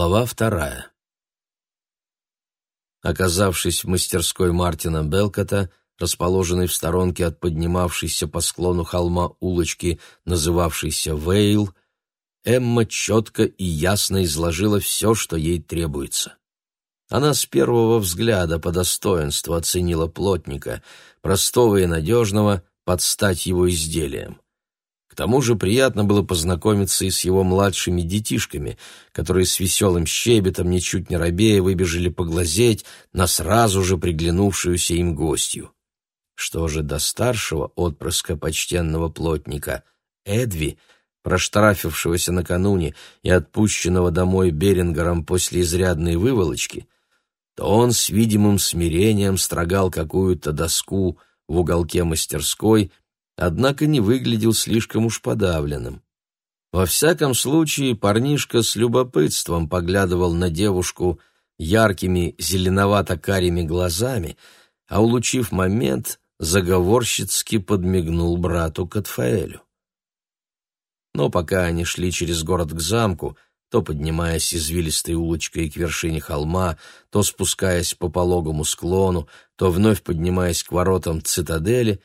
Глава вторая. Оказавшись в мастерской Мартина Белкота, расположенной в сторонке от поднимавшейся по склону холма улочки, называвшейся Вейл, Эмма четко и ясно изложила все, что ей требуется. Она с первого взгляда по достоинству оценила плотника, простого и надежного, под стать его изделиям. К тому же приятно было познакомиться и с его младшими детишками, которые с веселым щебетом, ничуть не робея, выбежали поглазеть на сразу же приглянувшуюся им гостью. Что же до старшего отпрыска почтенного плотника, Эдви, проштрафившегося накануне и отпущенного домой Берингером после изрядной выволочки, то он с видимым смирением строгал какую-то доску в уголке мастерской, однако не выглядел слишком уж подавленным. Во всяком случае, парнишка с любопытством поглядывал на девушку яркими зеленовато-карими глазами, а, улучив момент, заговорщицки подмигнул брату Катфаэлю. Но пока они шли через город к замку, то поднимаясь извилистой улочкой к вершине холма, то спускаясь по пологому склону, то вновь поднимаясь к воротам цитадели,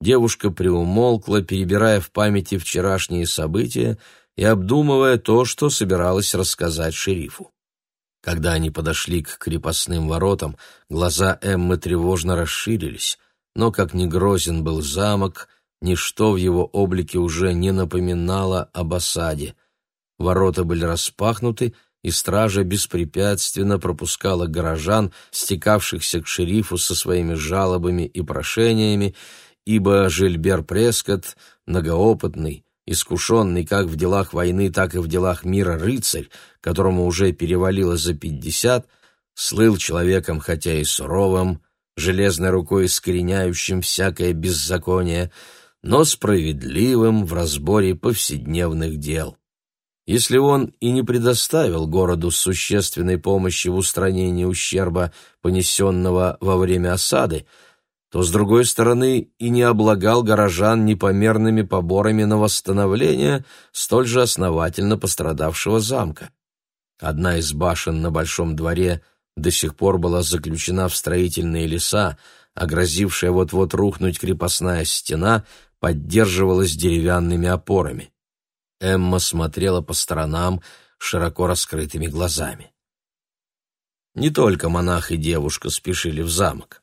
Девушка приумолкла, перебирая в памяти вчерашние события и обдумывая то, что собиралась рассказать шерифу. Когда они подошли к крепостным воротам, глаза Эммы тревожно расширились, но, как ни грозен был замок, ничто в его облике уже не напоминало об осаде. Ворота были распахнуты, и стража беспрепятственно пропускала горожан, стекавшихся к шерифу со своими жалобами и прошениями, ибо Жильбер Прескотт, многоопытный, искушенный как в делах войны, так и в делах мира рыцарь, которому уже перевалило за пятьдесят, слыл человеком хотя и суровым, железной рукой искореняющим всякое беззаконие, но справедливым в разборе повседневных дел. Если он и не предоставил городу существенной помощи в устранении ущерба, понесенного во время осады, то, с другой стороны, и не облагал горожан непомерными поборами на восстановление столь же основательно пострадавшего замка. Одна из башен на Большом дворе до сих пор была заключена в строительные леса, а грозившая вот-вот рухнуть крепостная стена поддерживалась деревянными опорами. Эмма смотрела по сторонам широко раскрытыми глазами. Не только монах и девушка спешили в замок.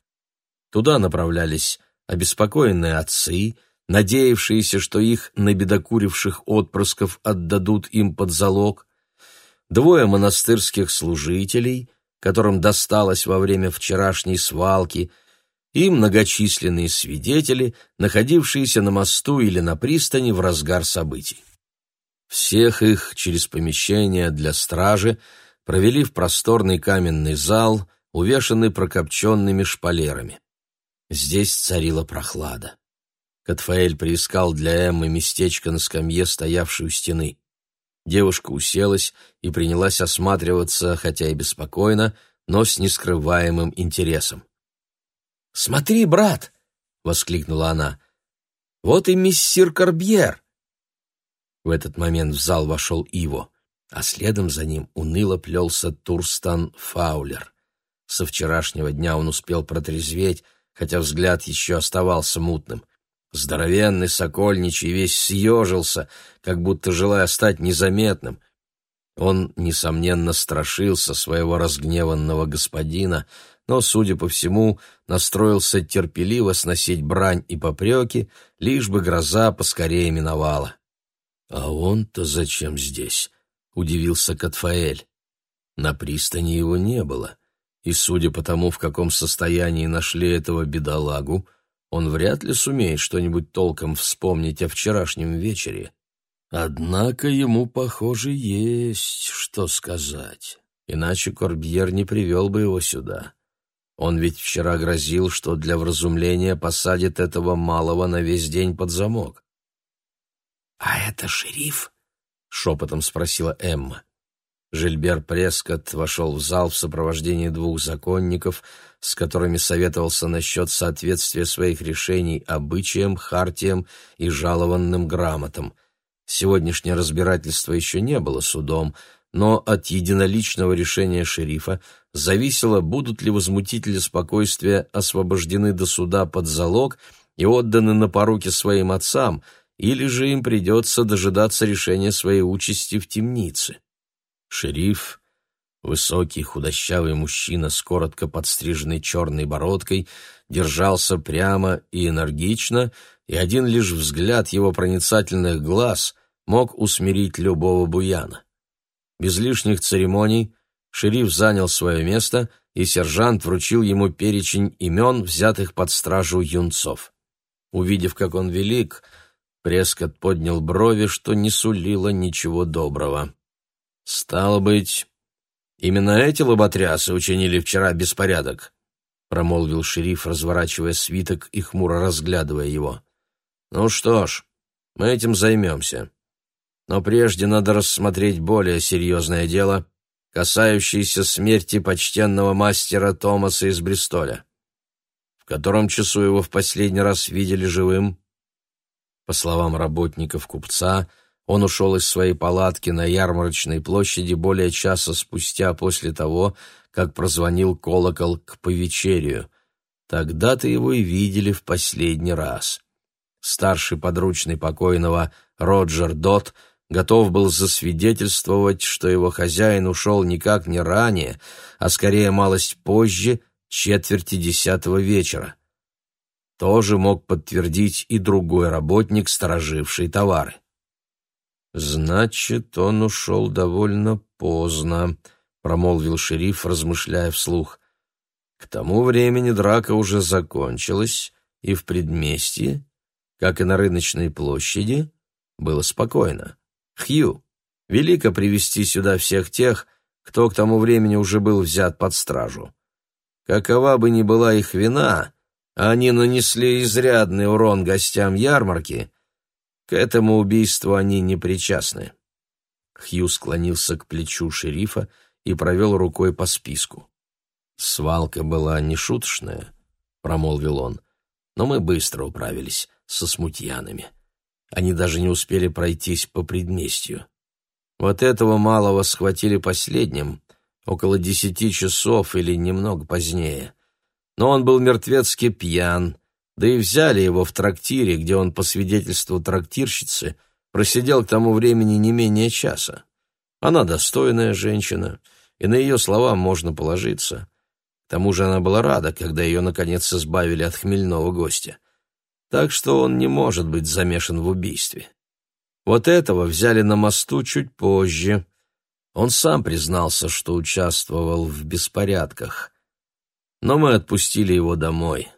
Туда направлялись обеспокоенные отцы, надеявшиеся, что их набедокуривших отпрысков отдадут им под залог, двое монастырских служителей, которым досталось во время вчерашней свалки, и многочисленные свидетели, находившиеся на мосту или на пристани в разгар событий. Всех их через помещение для стражи провели в просторный каменный зал, увешанный прокопченными шпалерами. Здесь царила прохлада. Катфаэль приискал для Эммы местечко на скамье, стоявшей у стены. Девушка уселась и принялась осматриваться, хотя и беспокойно, но с нескрываемым интересом. «Смотри, брат!» — воскликнула она. «Вот и миссир Корбьер!» В этот момент в зал вошел Иво, а следом за ним уныло плелся Турстан Фаулер. Со вчерашнего дня он успел протрезветь, хотя взгляд еще оставался мутным. Здоровенный сокольничий весь съежился, как будто желая стать незаметным. Он, несомненно, страшился своего разгневанного господина, но, судя по всему, настроился терпеливо сносить брань и попреки, лишь бы гроза поскорее миновала. «А он-то зачем здесь?» — удивился Катфаэль. На пристани его не было и, судя по тому, в каком состоянии нашли этого бедолагу, он вряд ли сумеет что-нибудь толком вспомнить о вчерашнем вечере. Однако ему, похоже, есть что сказать, иначе Корбьер не привел бы его сюда. Он ведь вчера грозил, что для вразумления посадит этого малого на весь день под замок. — А это шериф? — шепотом спросила Эмма. Жильбер Прескотт вошел в зал в сопровождении двух законников, с которыми советовался насчет соответствия своих решений обычаям, хартиям и жалованным грамотам. Сегодняшнее разбирательство еще не было судом, но от единоличного решения шерифа зависело, будут ли возмутители спокойствия освобождены до суда под залог и отданы на поруки своим отцам, или же им придется дожидаться решения своей участи в темнице. Шериф, высокий худощавый мужчина с коротко подстриженной черной бородкой, держался прямо и энергично, и один лишь взгляд его проницательных глаз мог усмирить любого буяна. Без лишних церемоний шериф занял свое место, и сержант вручил ему перечень имен, взятых под стражу юнцов. Увидев, как он велик, Прескотт поднял брови, что не сулило ничего доброго. «Стало быть, именно эти лоботрясы учинили вчера беспорядок», — промолвил шериф, разворачивая свиток и хмуро разглядывая его. «Ну что ж, мы этим займемся. Но прежде надо рассмотреть более серьезное дело, касающееся смерти почтенного мастера Томаса из Бристоля. В котором часу его в последний раз видели живым?» По словам работников купца, он ушел из своей палатки на ярмарочной площади более часа спустя после того, как прозвонил колокол к повечерию. Тогда-то его и видели в последний раз. Старший подручный покойного Роджер Дот готов был засвидетельствовать, что его хозяин ушел никак не ранее, а скорее малость позже, четверти десятого вечера тоже мог подтвердить и другой работник, стороживший товары. «Значит, он ушел довольно поздно», — промолвил шериф, размышляя вслух. «К тому времени драка уже закончилась, и в предместье, как и на рыночной площади, было спокойно. Хью, велико привести сюда всех тех, кто к тому времени уже был взят под стражу. Какова бы ни была их вина, они нанесли изрядный урон гостям ярмарки. К этому убийству они не причастны. Хью склонился к плечу шерифа и провел рукой по списку. «Свалка была нешуточная», — промолвил он, — «но мы быстро управились со смутьянами. Они даже не успели пройтись по предместью. Вот этого малого схватили последним, около десяти часов или немного позднее но он был мертвецки пьян, да и взяли его в трактире, где он, по свидетельству трактирщицы, просидел к тому времени не менее часа. Она достойная женщина, и на ее слова можно положиться. К тому же она была рада, когда ее, наконец, избавили от хмельного гостя. Так что он не может быть замешан в убийстве. Вот этого взяли на мосту чуть позже. Он сам признался, что участвовал в беспорядках — но мы отпустили его домой.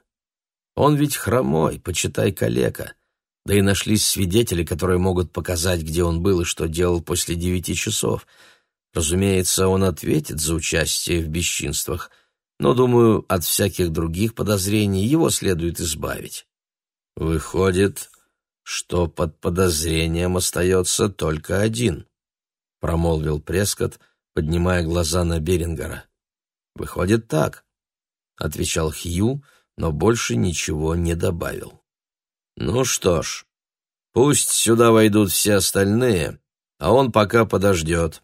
Он ведь хромой, почитай калека. Да и нашлись свидетели, которые могут показать, где он был и что делал после девяти часов. Разумеется, он ответит за участие в бесчинствах, но, думаю, от всяких других подозрений его следует избавить. Выходит, что под подозрением остается только один, промолвил Прескотт, поднимая глаза на Берингера. Выходит так отвечал Хью, но больше ничего не добавил. Ну что ж, пусть сюда войдут все остальные, а он пока подождет.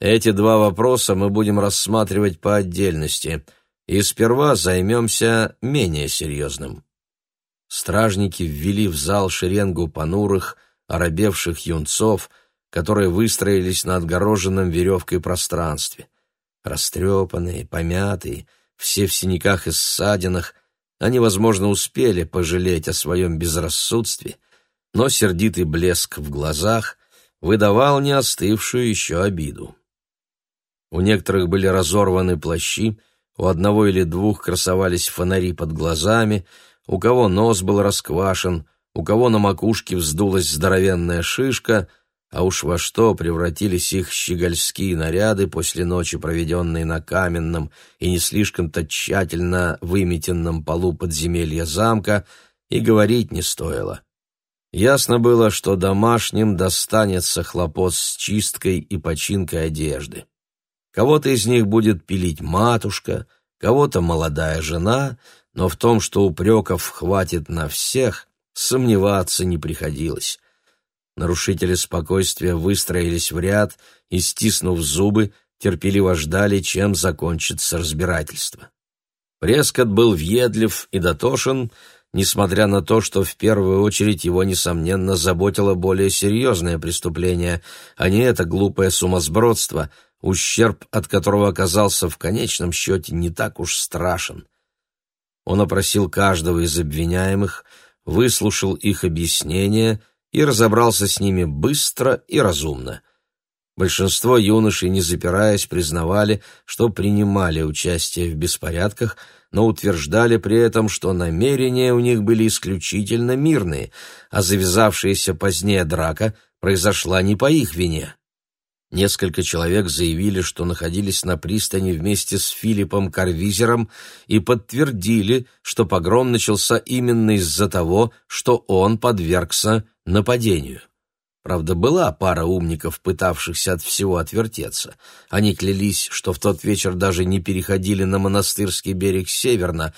Эти два вопроса мы будем рассматривать по отдельности, и сперва займемся менее серьезным. Стражники ввели в зал шеренгу понурых, оробевших юнцов, которые выстроились на отгороженном веревкой пространстве. Растрепанные, помятые, все в синяках и ссадинах, они, возможно, успели пожалеть о своем безрассудстве, но сердитый блеск в глазах выдавал не остывшую еще обиду. У некоторых были разорваны плащи, у одного или двух красовались фонари под глазами, у кого нос был расквашен, у кого на макушке вздулась здоровенная шишка — а уж во что превратились их щегольские наряды после ночи, проведенной на каменном и не слишком-то тщательно выметенном полу подземелья замка, и говорить не стоило. Ясно было, что домашним достанется хлопот с чисткой и починкой одежды. Кого-то из них будет пилить матушка, кого-то молодая жена, но в том, что упреков хватит на всех, сомневаться не приходилось. Нарушители спокойствия выстроились в ряд и, стиснув зубы, терпеливо ждали, чем закончится разбирательство. Прескот был въедлив и дотошен, несмотря на то, что в первую очередь его, несомненно, заботило более серьезное преступление, а не это глупое сумасбродство, ущерб от которого оказался в конечном счете не так уж страшен. Он опросил каждого из обвиняемых, выслушал их объяснения и разобрался с ними быстро и разумно. Большинство юношей, не запираясь, признавали, что принимали участие в беспорядках, но утверждали при этом, что намерения у них были исключительно мирные, а завязавшаяся позднее драка произошла не по их вине. Несколько человек заявили, что находились на пристани вместе с Филиппом Карвизером и подтвердили, что погром начался именно из-за того, что он подвергся нападению. Правда, была пара умников, пытавшихся от всего отвертеться. Они клялись, что в тот вечер даже не переходили на монастырский берег северно,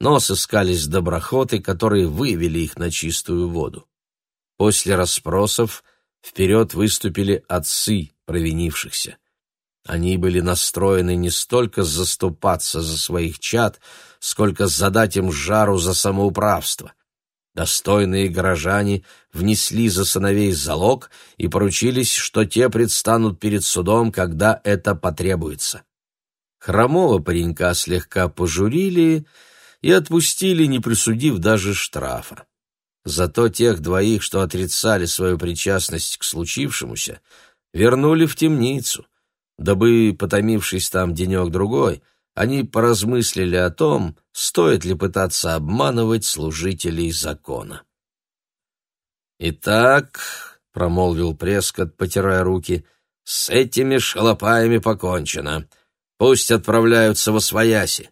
но сыскались доброхоты, которые вывели их на чистую воду. После расспросов вперед выступили отцы провинившихся. Они были настроены не столько заступаться за своих чад, сколько задать им жару за самоуправство — Достойные горожане внесли за сыновей залог и поручились, что те предстанут перед судом, когда это потребуется. Хромого паренька слегка пожурили и отпустили, не присудив даже штрафа. Зато тех двоих, что отрицали свою причастность к случившемуся, вернули в темницу, дабы, потомившись там денек-другой, они поразмыслили о том, стоит ли пытаться обманывать служителей закона. «Итак», — промолвил Прескот, потирая руки, — «с этими шалопаями покончено. Пусть отправляются во свояси.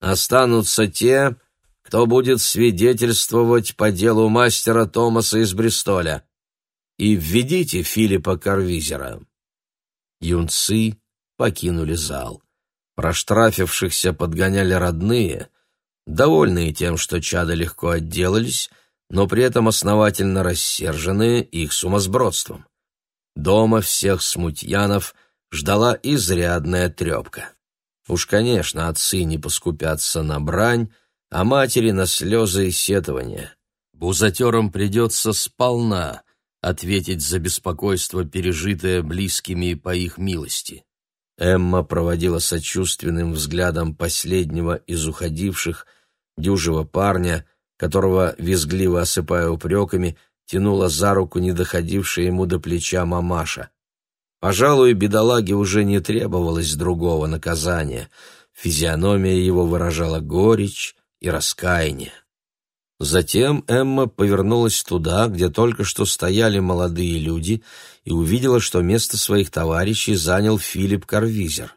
Останутся те, кто будет свидетельствовать по делу мастера Томаса из Бристоля. И введите Филиппа Карвизера». Юнцы покинули зал. Проштрафившихся подгоняли родные, довольные тем, что чада легко отделались, но при этом основательно рассерженные их сумасбродством. Дома всех смутьянов ждала изрядная трепка. Уж, конечно, отцы не поскупятся на брань, а матери на слезы и сетования. Бузатерам придется сполна ответить за беспокойство, пережитое близкими по их милости. Эмма проводила сочувственным взглядом последнего из уходивших, дюжего парня, которого, визгливо осыпая упреками, тянула за руку не доходившая ему до плеча мамаша. Пожалуй, бедолаге уже не требовалось другого наказания. Физиономия его выражала горечь и раскаяние. Затем Эмма повернулась туда, где только что стояли молодые люди, и увидела, что место своих товарищей занял Филипп Карвизер.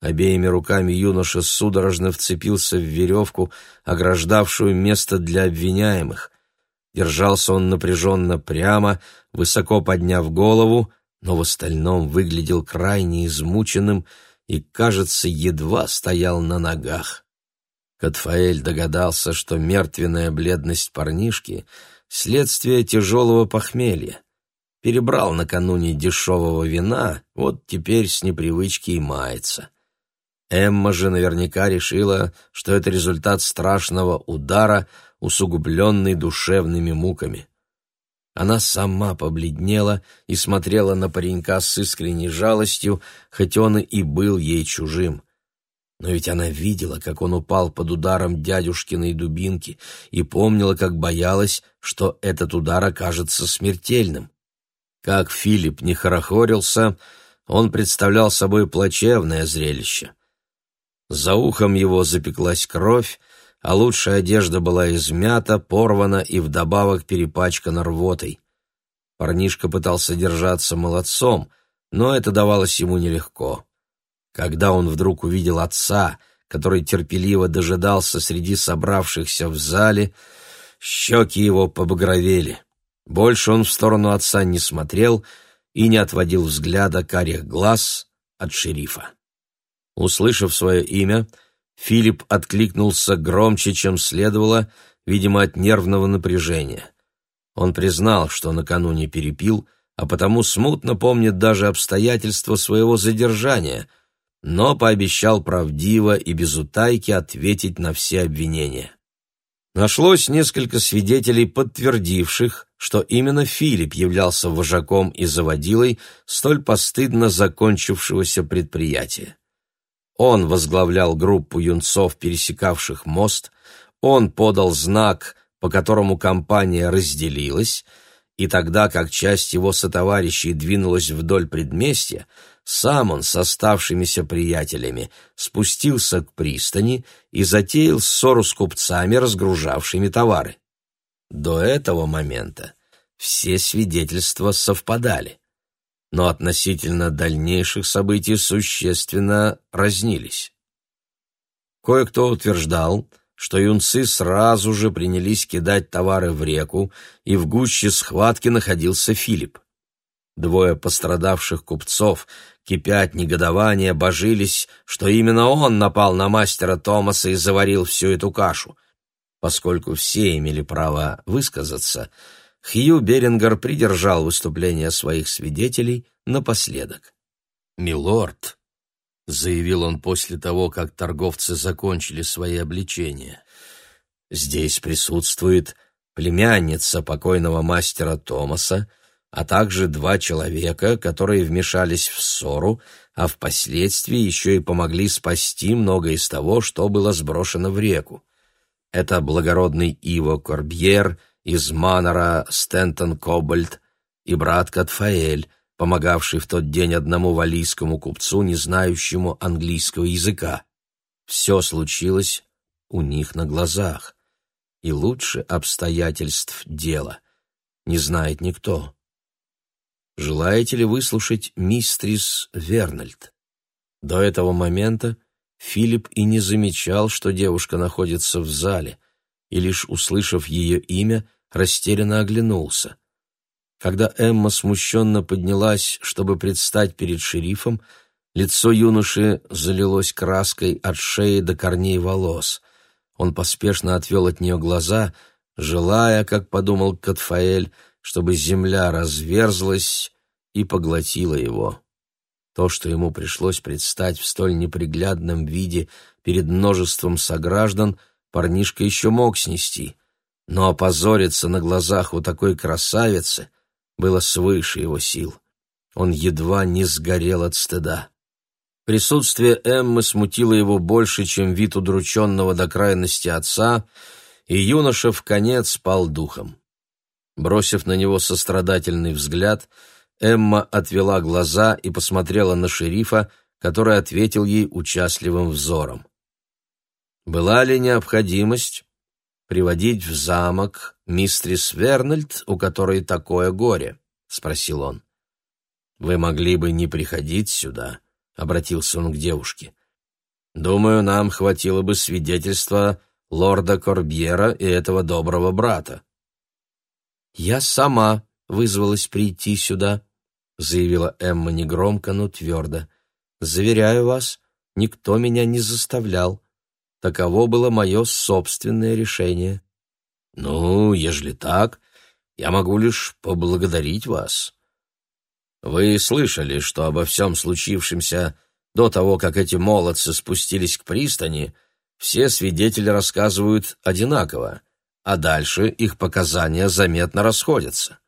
Обеими руками юноша судорожно вцепился в веревку, ограждавшую место для обвиняемых. Держался он напряженно прямо, высоко подняв голову, но в остальном выглядел крайне измученным и, кажется, едва стоял на ногах. Катфаэль догадался, что мертвенная бледность парнишки — следствие тяжелого похмелья. Перебрал накануне дешевого вина, вот теперь с непривычки и мается. Эмма же наверняка решила, что это результат страшного удара, усугубленный душевными муками. Она сама побледнела и смотрела на паренька с искренней жалостью, хоть он и был ей чужим. Но ведь она видела, как он упал под ударом дядюшкиной дубинки и помнила, как боялась, что этот удар окажется смертельным. Как Филипп не хорохорился, он представлял собой плачевное зрелище. За ухом его запеклась кровь, а лучшая одежда была измята, порвана и вдобавок перепачкана рвотой. Парнишка пытался держаться молодцом, но это давалось ему нелегко. Когда он вдруг увидел отца, который терпеливо дожидался среди собравшихся в зале, щеки его побагровели. Больше он в сторону отца не смотрел и не отводил взгляда карих глаз от шерифа. Услышав свое имя, Филипп откликнулся громче, чем следовало, видимо, от нервного напряжения. Он признал, что накануне перепил, а потому смутно помнит даже обстоятельства своего задержания, но пообещал правдиво и без утайки ответить на все обвинения. Нашлось несколько свидетелей, подтвердивших, что именно Филипп являлся вожаком и заводилой столь постыдно закончившегося предприятия. Он возглавлял группу юнцов, пересекавших мост, он подал знак, по которому компания разделилась, и тогда как часть его сотоварищей двинулась вдоль предместья, сам он с оставшимися приятелями спустился к пристани и затеял ссору с купцами, разгружавшими товары. До этого момента все свидетельства совпадали, но относительно дальнейших событий существенно разнились. Кое-кто утверждал, что юнцы сразу же принялись кидать товары в реку, и в гуще схватки находился Филипп. Двое пострадавших купцов, кипя от негодования, божились, что именно он напал на мастера Томаса и заварил всю эту кашу. Поскольку все имели право высказаться, Хью Берингер придержал выступление своих свидетелей напоследок. «Милорд», — заявил он после того, как торговцы закончили свои обличения, — «здесь присутствует племянница покойного мастера Томаса, — а также два человека, которые вмешались в ссору, а впоследствии еще и помогли спасти многое из того, что было сброшено в реку. Это благородный Иво Корбьер из Манора Стентон Кобальт и брат Катфаэль, помогавший в тот день одному валийскому купцу, не знающему английского языка. Все случилось у них на глазах, и лучше обстоятельств дела не знает никто. Желаете ли выслушать мистрис Вернольд? До этого момента Филипп и не замечал, что девушка находится в зале, и лишь услышав ее имя, растерянно оглянулся. Когда Эмма смущенно поднялась, чтобы предстать перед шерифом, лицо юноши залилось краской от шеи до корней волос. Он поспешно отвел от нее глаза, желая, как подумал Катфаэль, чтобы земля разверзлась и поглотила его. То, что ему пришлось предстать в столь неприглядном виде перед множеством сограждан, парнишка еще мог снести, но опозориться на глазах у такой красавицы было свыше его сил. Он едва не сгорел от стыда. Присутствие Эммы смутило его больше, чем вид удрученного до крайности отца, и юноша в конец спал духом. Бросив на него сострадательный взгляд, Эмма отвела глаза и посмотрела на шерифа, который ответил ей участливым взором. Была ли необходимость приводить в замок мистрис Вернольд, у которой такое горе? спросил он. Вы могли бы не приходить сюда, обратился он к девушке. Думаю, нам хватило бы свидетельства лорда Корбьера и этого доброго брата. «Я сама вызвалась прийти сюда», — заявила Эмма негромко, но твердо. «Заверяю вас, никто меня не заставлял. Таково было мое собственное решение». «Ну, ежели так, я могу лишь поблагодарить вас. Вы слышали, что обо всем случившемся до того, как эти молодцы спустились к пристани, все свидетели рассказывают одинаково а дальше их показания заметно расходятся.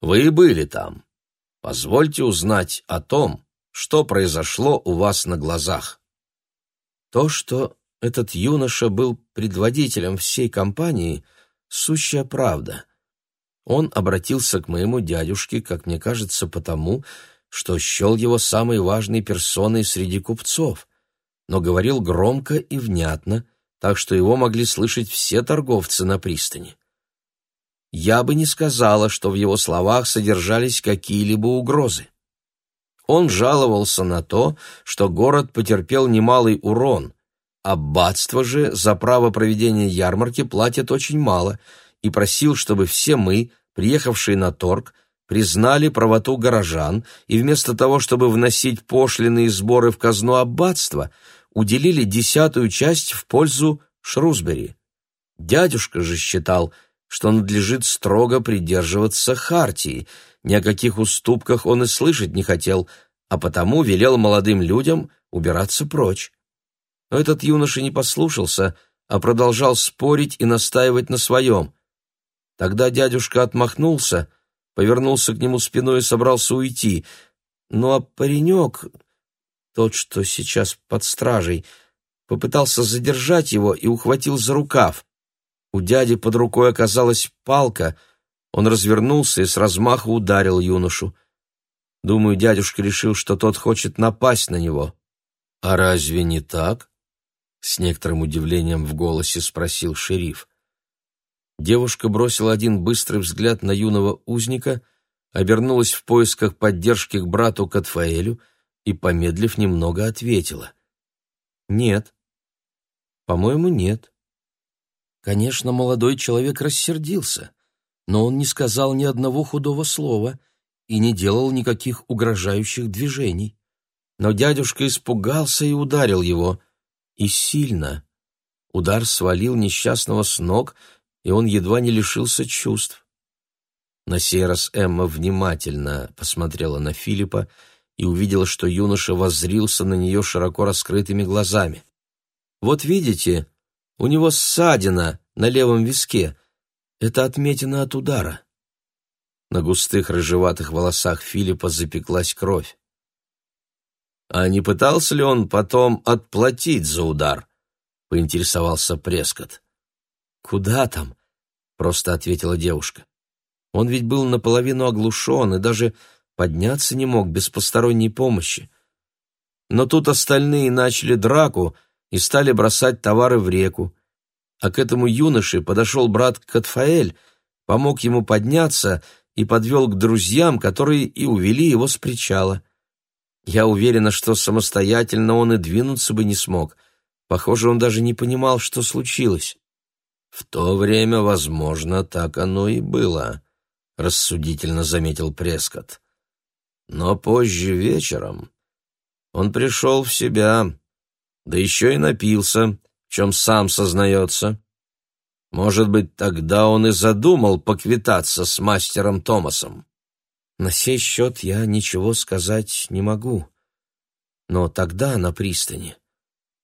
Вы были там. Позвольте узнать о том, что произошло у вас на глазах. То, что этот юноша был предводителем всей компании, сущая правда. Он обратился к моему дядюшке, как мне кажется, потому, что счел его самой важной персоной среди купцов, но говорил громко и внятно, так что его могли слышать все торговцы на пристани. Я бы не сказала, что в его словах содержались какие-либо угрозы. Он жаловался на то, что город потерпел немалый урон, аббатство же за право проведения ярмарки платит очень мало, и просил, чтобы все мы, приехавшие на торг, признали правоту горожан и вместо того, чтобы вносить пошлины и сборы в казну аббатства, уделили десятую часть в пользу Шрусбери. Дядюшка же считал, что надлежит строго придерживаться хартии. Ни о каких уступках он и слышать не хотел, а потому велел молодым людям убираться прочь. Но этот юноша не послушался, а продолжал спорить и настаивать на своем. Тогда дядюшка отмахнулся, повернулся к нему спиной и собрался уйти. Ну а паренек, тот, что сейчас под стражей, попытался задержать его и ухватил за рукав. У дяди под рукой оказалась палка, он развернулся и с размаху ударил юношу. Думаю, дядюшка решил, что тот хочет напасть на него. «А разве не так?» — с некоторым удивлением в голосе спросил шериф. Девушка бросила один быстрый взгляд на юного узника, обернулась в поисках поддержки к брату Катфаэлю и, помедлив немного, ответила. «Нет. По-моему, нет». Конечно, молодой человек рассердился, но он не сказал ни одного худого слова и не делал никаких угрожающих движений. Но дядюшка испугался и ударил его. И сильно. Удар свалил несчастного с ног, и он едва не лишился чувств. На сей раз Эмма внимательно посмотрела на Филиппа и увидела, что юноша воззрился на нее широко раскрытыми глазами. «Вот видите, у него ссадина на левом виске. Это отметина от удара». На густых рыжеватых волосах Филиппа запеклась кровь. «А не пытался ли он потом отплатить за удар?» — поинтересовался Прескотт. «Куда там?» — просто ответила девушка. «Он ведь был наполовину оглушен и даже подняться не мог без посторонней помощи. Но тут остальные начали драку и стали бросать товары в реку. А к этому юноше подошел брат Катфаэль, помог ему подняться и подвел к друзьям, которые и увели его с причала. Я уверена, что самостоятельно он и двинуться бы не смог. Похоже, он даже не понимал, что случилось. В то время, возможно, так оно и было, рассудительно заметил Прескотт. Но позже вечером он пришел в себя, да еще и напился, чем сам сознается. Может быть, тогда он и задумал поквитаться с мастером Томасом. На сей счет я ничего сказать не могу. Но тогда на пристани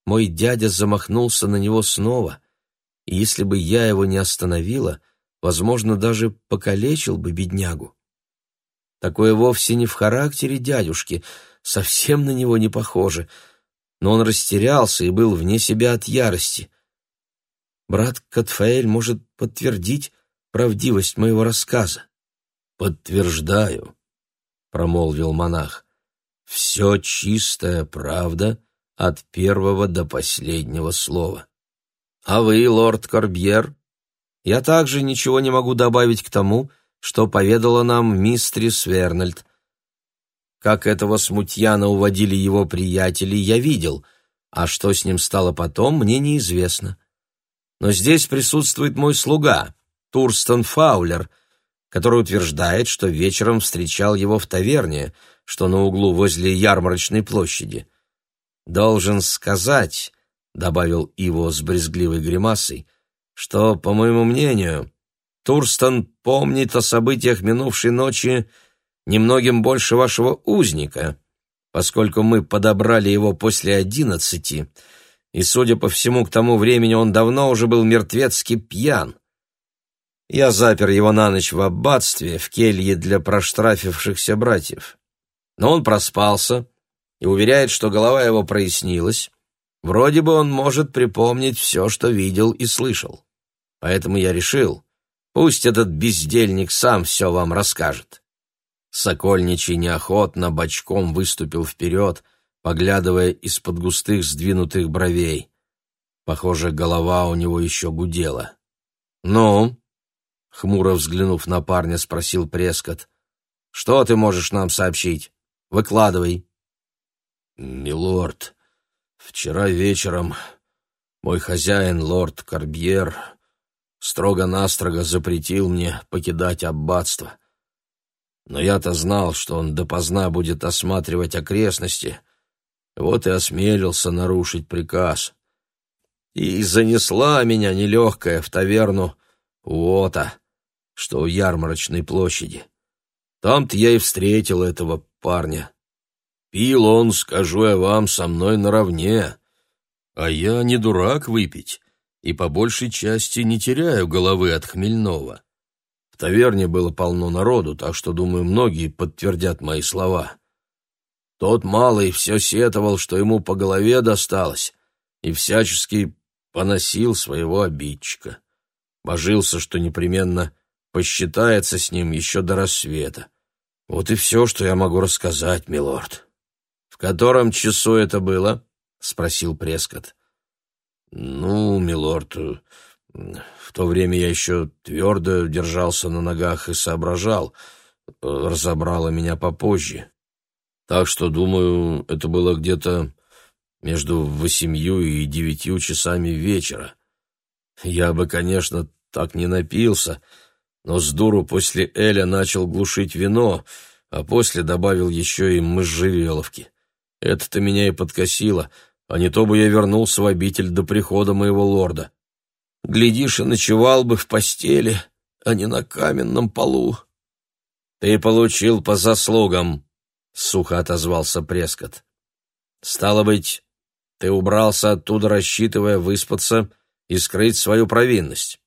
мой дядя замахнулся на него снова — и если бы я его не остановила, возможно, даже покалечил бы беднягу. Такое вовсе не в характере дядюшки, совсем на него не похоже, но он растерялся и был вне себя от ярости. Брат Катфаэль может подтвердить правдивость моего рассказа. «Подтверждаю», — промолвил монах, — «все чистая правда от первого до последнего слова». А вы, лорд Корбьер? Я также ничего не могу добавить к тому, что поведала нам мистрис Вернольд. Как этого смутьяна уводили его приятели, я видел, а что с ним стало потом, мне неизвестно. Но здесь присутствует мой слуга, Турстон Фаулер, который утверждает, что вечером встречал его в таверне, что на углу возле ярмарочной площади. Должен сказать, добавил Иво с брезгливой гримасой, что, по моему мнению, Турстон помнит о событиях минувшей ночи немногим больше вашего узника, поскольку мы подобрали его после одиннадцати, и, судя по всему, к тому времени он давно уже был мертвецки пьян. Я запер его на ночь в аббатстве, в келье для проштрафившихся братьев. Но он проспался и уверяет, что голова его прояснилась, Вроде бы он может припомнить все, что видел и слышал. Поэтому я решил, пусть этот бездельник сам все вам расскажет. Сокольничий неохотно бочком выступил вперед, поглядывая из-под густых сдвинутых бровей. Похоже, голова у него еще гудела. «Ну?» — хмуро взглянув на парня, спросил Прескот. «Что ты можешь нам сообщить? Выкладывай». «Милорд», Вчера вечером мой хозяин, лорд Карбьер, строго-настрого запретил мне покидать аббатство. Но я-то знал, что он допоздна будет осматривать окрестности, вот и осмелился нарушить приказ. И занесла меня нелегкая в таверну Вот-а, что у ярмарочной площади. Там-то я и встретил этого парня. Пил он, скажу я вам, со мной наравне. А я не дурак выпить, и по большей части не теряю головы от хмельного. В таверне было полно народу, так что, думаю, многие подтвердят мои слова. Тот малый все сетовал, что ему по голове досталось, и всячески поносил своего обидчика. Божился, что непременно посчитается с ним еще до рассвета. Вот и все, что я могу рассказать, милорд. — В котором часу это было? — спросил Прескотт. — Ну, милорд, в то время я еще твердо держался на ногах и соображал. Разобрало меня попозже. Так что, думаю, это было где-то между восемью и девятью часами вечера. Я бы, конечно, так не напился, но с дуру после Эля начал глушить вино, а после добавил еще и можжевеловки. Это-то меня и подкосило, а не то бы я вернулся в обитель до прихода моего лорда. Глядишь, и ночевал бы в постели, а не на каменном полу. — Ты получил по заслугам, — сухо отозвался Прескот. — Стало быть, ты убрался оттуда, рассчитывая выспаться и скрыть свою провинность.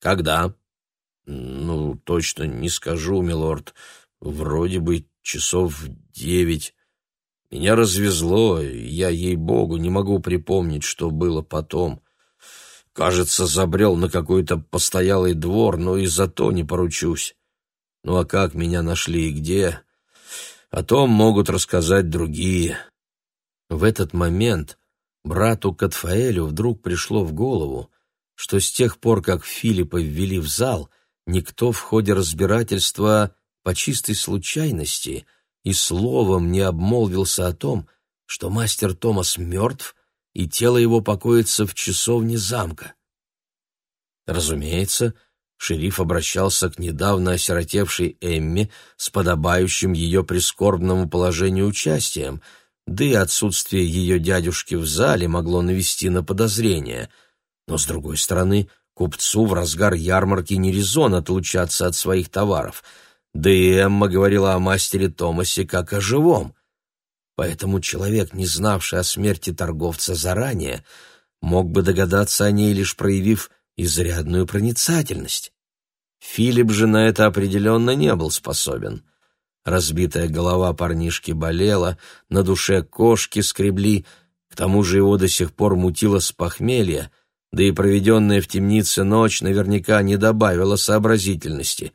Когда? — Ну, точно не скажу, милорд. Вроде бы часов девять. Меня развезло, я, ей-богу, не могу припомнить, что было потом. Кажется, забрел на какой-то постоялый двор, но и за то не поручусь. Ну а как меня нашли и где, о том могут рассказать другие. В этот момент брату Катфаэлю вдруг пришло в голову, что с тех пор, как Филиппа ввели в зал, никто в ходе разбирательства по чистой случайности и словом не обмолвился о том, что мастер Томас мертв и тело его покоится в часовне замка. Разумеется, шериф обращался к недавно осиротевшей Эмме с подобающим ее прискорбному положению участием, да и отсутствие ее дядюшки в зале могло навести на подозрение. Но, с другой стороны, купцу в разгар ярмарки не резон отлучаться от своих товаров, да и Эмма говорила о мастере Томасе как о живом. Поэтому человек, не знавший о смерти торговца заранее, мог бы догадаться о ней, лишь проявив изрядную проницательность. Филипп же на это определенно не был способен. Разбитая голова парнишки болела, на душе кошки скребли, к тому же его до сих пор мутило с похмелья, да и проведенная в темнице ночь наверняка не добавила сообразительности.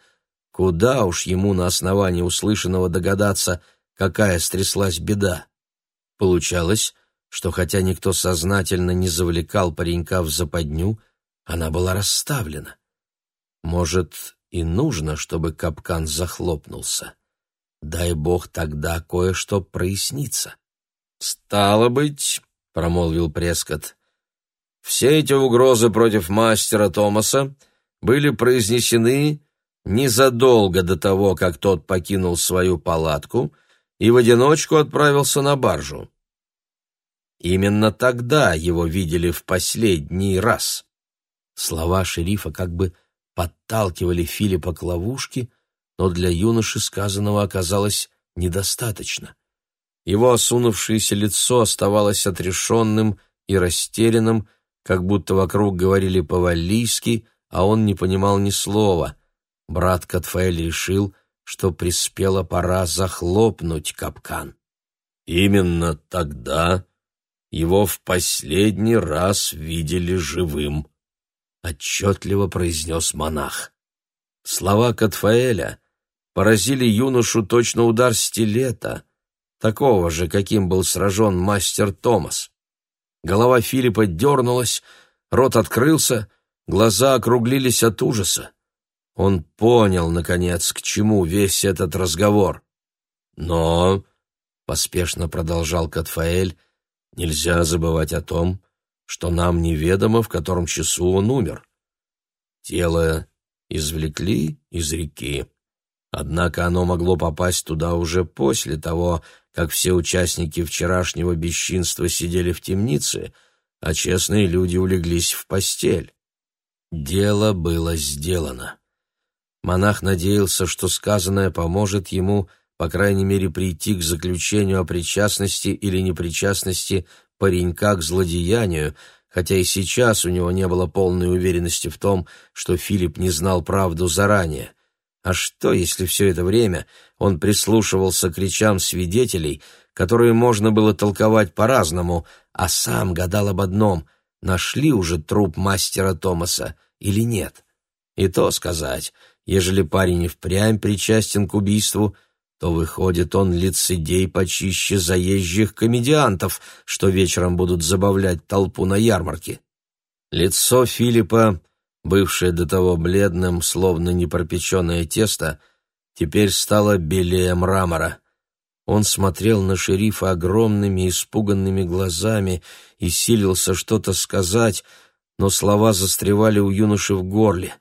Куда уж ему на основании услышанного догадаться, какая стряслась беда. Получалось, что хотя никто сознательно не завлекал паренька в западню, она была расставлена. Может, и нужно, чтобы капкан захлопнулся. Дай бог тогда кое-что прояснится. «Стало быть», — промолвил Прескотт, — «все эти угрозы против мастера Томаса были произнесены незадолго до того, как тот покинул свою палатку и в одиночку отправился на баржу. Именно тогда его видели в последний раз. Слова шерифа как бы подталкивали Филиппа к ловушке, но для юноши сказанного оказалось недостаточно. Его осунувшееся лицо оставалось отрешенным и растерянным, как будто вокруг говорили по-валлийски, а он не понимал ни слова. Брат Катфаэль решил, что приспела пора захлопнуть капкан. Именно тогда его в последний раз видели живым отчетливо произнес монах. Слова Катфаэля поразили юношу точно удар стилета, такого же, каким был сражен мастер Томас. Голова Филиппа дернулась, рот открылся, глаза округлились от ужаса. Он понял, наконец, к чему весь этот разговор. Но, — поспешно продолжал Катфаэль, — нельзя забывать о том, что нам неведомо, в котором часу он умер. Тело извлекли из реки, однако оно могло попасть туда уже после того, как все участники вчерашнего бесчинства сидели в темнице, а честные люди улеглись в постель. Дело было сделано. Монах надеялся, что сказанное поможет ему, по крайней мере, прийти к заключению о причастности или непричастности паренька к злодеянию, хотя и сейчас у него не было полной уверенности в том, что Филипп не знал правду заранее. А что, если все это время он прислушивался к речам свидетелей, которые можно было толковать по-разному, а сам гадал об одном — нашли уже труп мастера Томаса или нет? И то сказать — Ежели парень и впрямь причастен к убийству, то, выходит, он лицедей почище заезжих комедиантов, что вечером будут забавлять толпу на ярмарке. Лицо Филиппа, бывшее до того бледным, словно непропеченное тесто, теперь стало белее мрамора. Он смотрел на шерифа огромными испуганными глазами и силился что-то сказать, но слова застревали у юноши в горле.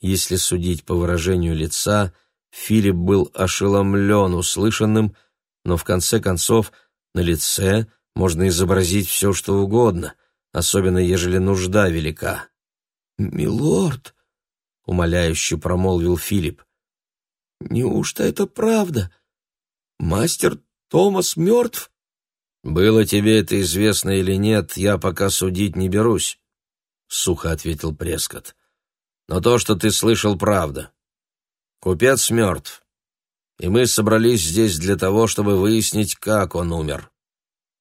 Если судить по выражению лица, Филипп был ошеломлен услышанным, но в конце концов на лице можно изобразить все, что угодно, особенно ежели нужда велика. «Милорд», — умоляюще промолвил Филипп, — «неужто это правда? Мастер Томас мертв?» «Было тебе это известно или нет, я пока судить не берусь», — сухо ответил Прескотт. Но то, что ты слышал, правда. Купец мертв, и мы собрались здесь для того, чтобы выяснить, как он умер.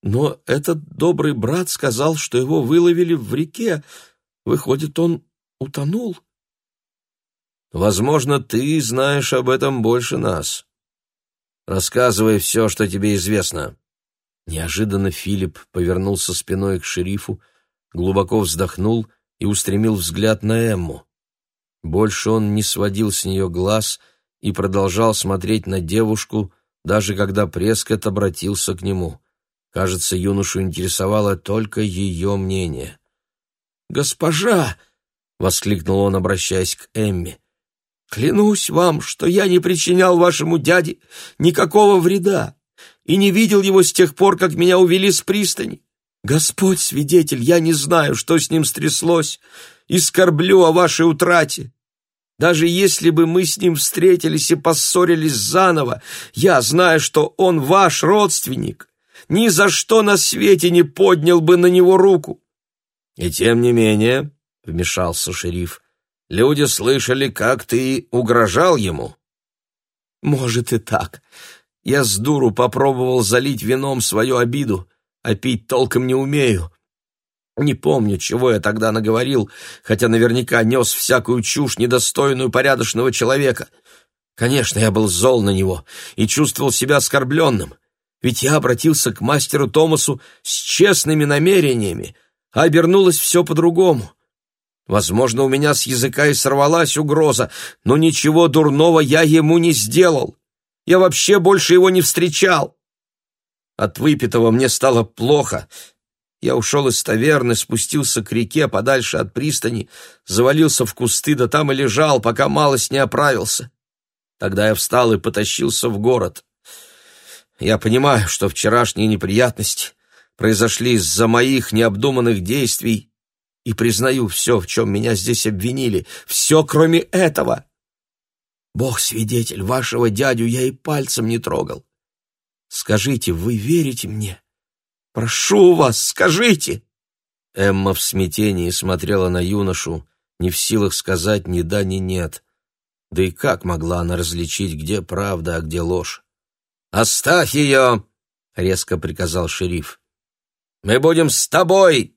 Но этот добрый брат сказал, что его выловили в реке. Выходит, он утонул? Возможно, ты знаешь об этом больше нас. Рассказывай все, что тебе известно. Неожиданно Филипп повернулся спиной к шерифу, глубоко вздохнул и устремил взгляд на Эмму. Больше он не сводил с нее глаз и продолжал смотреть на девушку, даже когда Прескотт обратился к нему. Кажется, юношу интересовало только ее мнение. «Госпожа!» — воскликнул он, обращаясь к Эмме. «Клянусь вам, что я не причинял вашему дяде никакого вреда и не видел его с тех пор, как меня увели с пристани. Господь свидетель, я не знаю, что с ним стряслось, и скорблю о вашей утрате. Даже если бы мы с ним встретились и поссорились заново, я знаю, что он ваш родственник. Ни за что на свете не поднял бы на него руку. И тем не менее, — вмешался шериф, — люди слышали, как ты угрожал ему. Может и так. Я с дуру попробовал залить вином свою обиду, а пить толком не умею. Не помню, чего я тогда наговорил, хотя наверняка нес всякую чушь, недостойную порядочного человека. Конечно, я был зол на него и чувствовал себя оскорбленным, ведь я обратился к мастеру Томасу с честными намерениями, а обернулось все по-другому. Возможно, у меня с языка и сорвалась угроза, но ничего дурного я ему не сделал. Я вообще больше его не встречал. От выпитого мне стало плохо, я ушел из таверны, спустился к реке подальше от пристани, завалился в кусты, да там и лежал, пока малость не оправился. Тогда я встал и потащился в город. Я понимаю, что вчерашние неприятности произошли из-за моих необдуманных действий, и признаю все, в чем меня здесь обвинили, все, кроме этого. Бог свидетель, вашего дядю я и пальцем не трогал. Скажите, вы верите мне?» Прошу вас, скажите!» Эмма в смятении смотрела на юношу, не в силах сказать ни да, ни нет. Да и как могла она различить, где правда, а где ложь? «Оставь ее!» — резко приказал шериф. «Мы будем с тобой!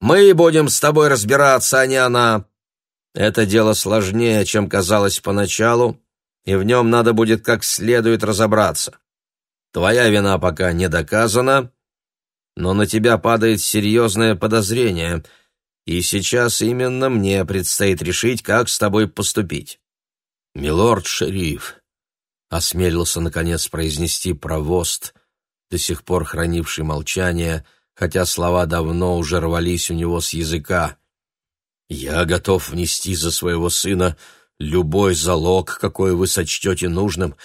Мы будем с тобой разбираться, а не она! Это дело сложнее, чем казалось поначалу, и в нем надо будет как следует разобраться. Твоя вина пока не доказана, но на тебя падает серьезное подозрение, и сейчас именно мне предстоит решить, как с тобой поступить. Милорд шериф осмелился наконец произнести провост, до сих пор хранивший молчание, хотя слова давно уже рвались у него с языка. Я готов внести за своего сына любой залог, какой вы сочтете нужным,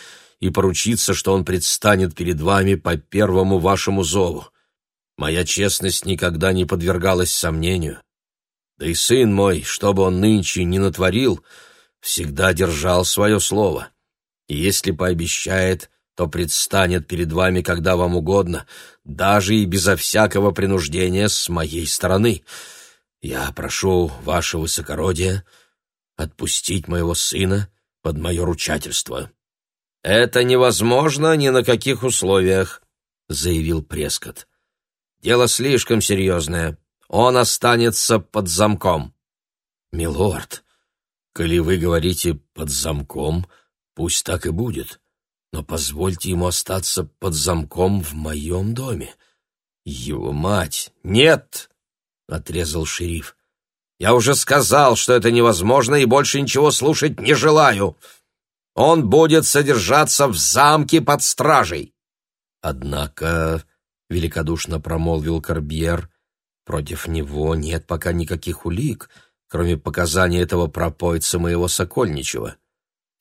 и поручиться, что он предстанет перед вами по первому вашему зову. Моя честность никогда не подвергалась сомнению. Да и сын мой, что бы он нынче ни натворил, всегда держал свое слово. И если пообещает, то предстанет перед вами, когда вам угодно, даже и безо всякого принуждения с моей стороны. Я прошу ваше высокородие отпустить моего сына под мое ручательство». «Это невозможно ни на каких условиях», — заявил Прескотт. «Дело слишком серьезное. Он останется под замком». «Милорд, коли вы говорите «под замком», пусть так и будет, но позвольте ему остаться под замком в моем доме. Его мать...» «Нет!» — отрезал шериф. «Я уже сказал, что это невозможно, и больше ничего слушать не желаю. Он будет содержаться в замке под стражей». «Однако...» — великодушно промолвил Корбьер. «Против него нет пока никаких улик, кроме показаний этого пропойца моего Сокольничего.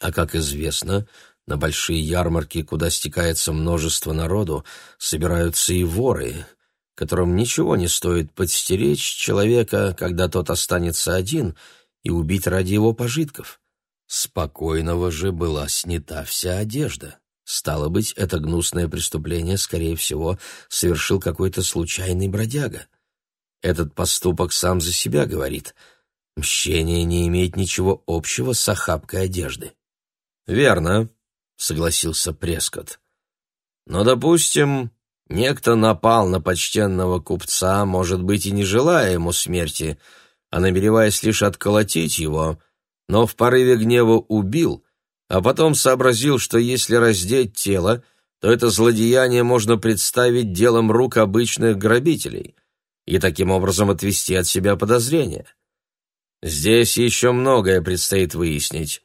А, как известно, на большие ярмарки, куда стекается множество народу, собираются и воры, которым ничего не стоит подстеречь человека, когда тот останется один, и убить ради его пожитков. Спокойного же была снята вся одежда. Стало быть, это гнусное преступление, скорее всего, совершил какой-то случайный бродяга. Этот поступок сам за себя говорит. Мщение не имеет ничего общего с охапкой одежды. «Верно», — согласился Прескотт. «Но, допустим, Некто напал на почтенного купца, может быть, и не желая ему смерти, а намереваясь лишь отколотить его, но в порыве гнева убил, а потом сообразил, что если раздеть тело, то это злодеяние можно представить делом рук обычных грабителей и таким образом отвести от себя подозрения. Здесь еще многое предстоит выяснить,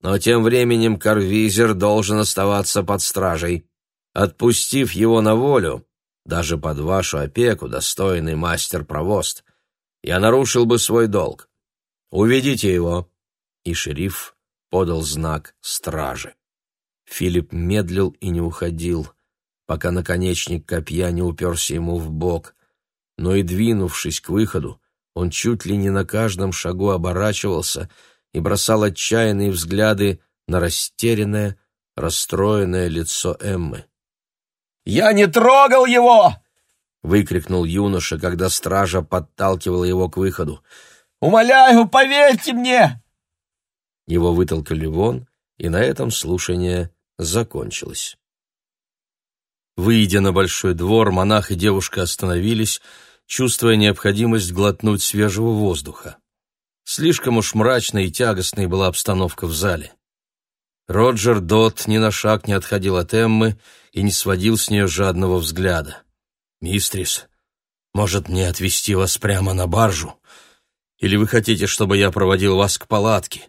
но тем временем Карвизер должен оставаться под стражей. Отпустив его на волю, даже под вашу опеку, достойный мастер-провост, я нарушил бы свой долг. Уведите его!» И шериф подал знак стражи. Филипп медлил и не уходил, пока наконечник копья не уперся ему в бок, но и двинувшись к выходу, он чуть ли не на каждом шагу оборачивался и бросал отчаянные взгляды на растерянное, расстроенное лицо Эммы. «Я не трогал его!» — выкрикнул юноша, когда стража подталкивала его к выходу. «Умоляю, поверьте мне!» Его вытолкали вон, и на этом слушание закончилось. Выйдя на большой двор, монах и девушка остановились, чувствуя необходимость глотнуть свежего воздуха. Слишком уж мрачной и тягостной была обстановка в зале. Роджер Дот ни на шаг не отходил от Эммы и не сводил с нее жадного взгляда. «Мистрис, может, мне отвезти вас прямо на баржу? Или вы хотите, чтобы я проводил вас к палатке?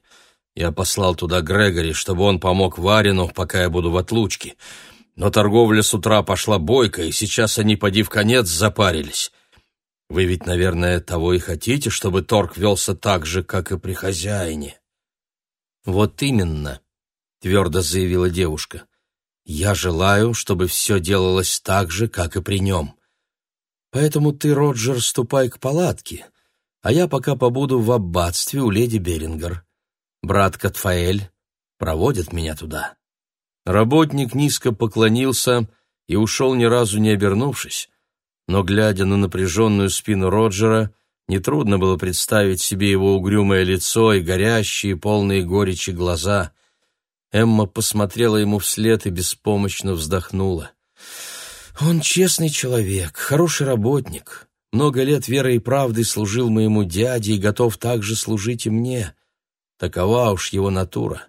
Я послал туда Грегори, чтобы он помог Варину, пока я буду в отлучке. Но торговля с утра пошла бойко, и сейчас они, поди в конец, запарились. Вы ведь, наверное, того и хотите, чтобы торг велся так же, как и при хозяине?» «Вот именно», — твердо заявила девушка. Я желаю, чтобы все делалось так же, как и при нем. Поэтому ты, Роджер, ступай к палатке, а я пока побуду в аббатстве у леди Берингер. Брат Катфаэль проводит меня туда». Работник низко поклонился и ушел ни разу не обернувшись, но, глядя на напряженную спину Роджера, нетрудно было представить себе его угрюмое лицо и горящие, полные горечи глаза — Эмма посмотрела ему вслед и беспомощно вздохнула. «Он честный человек, хороший работник. Много лет верой и правдой служил моему дяде и готов также служить и мне. Такова уж его натура.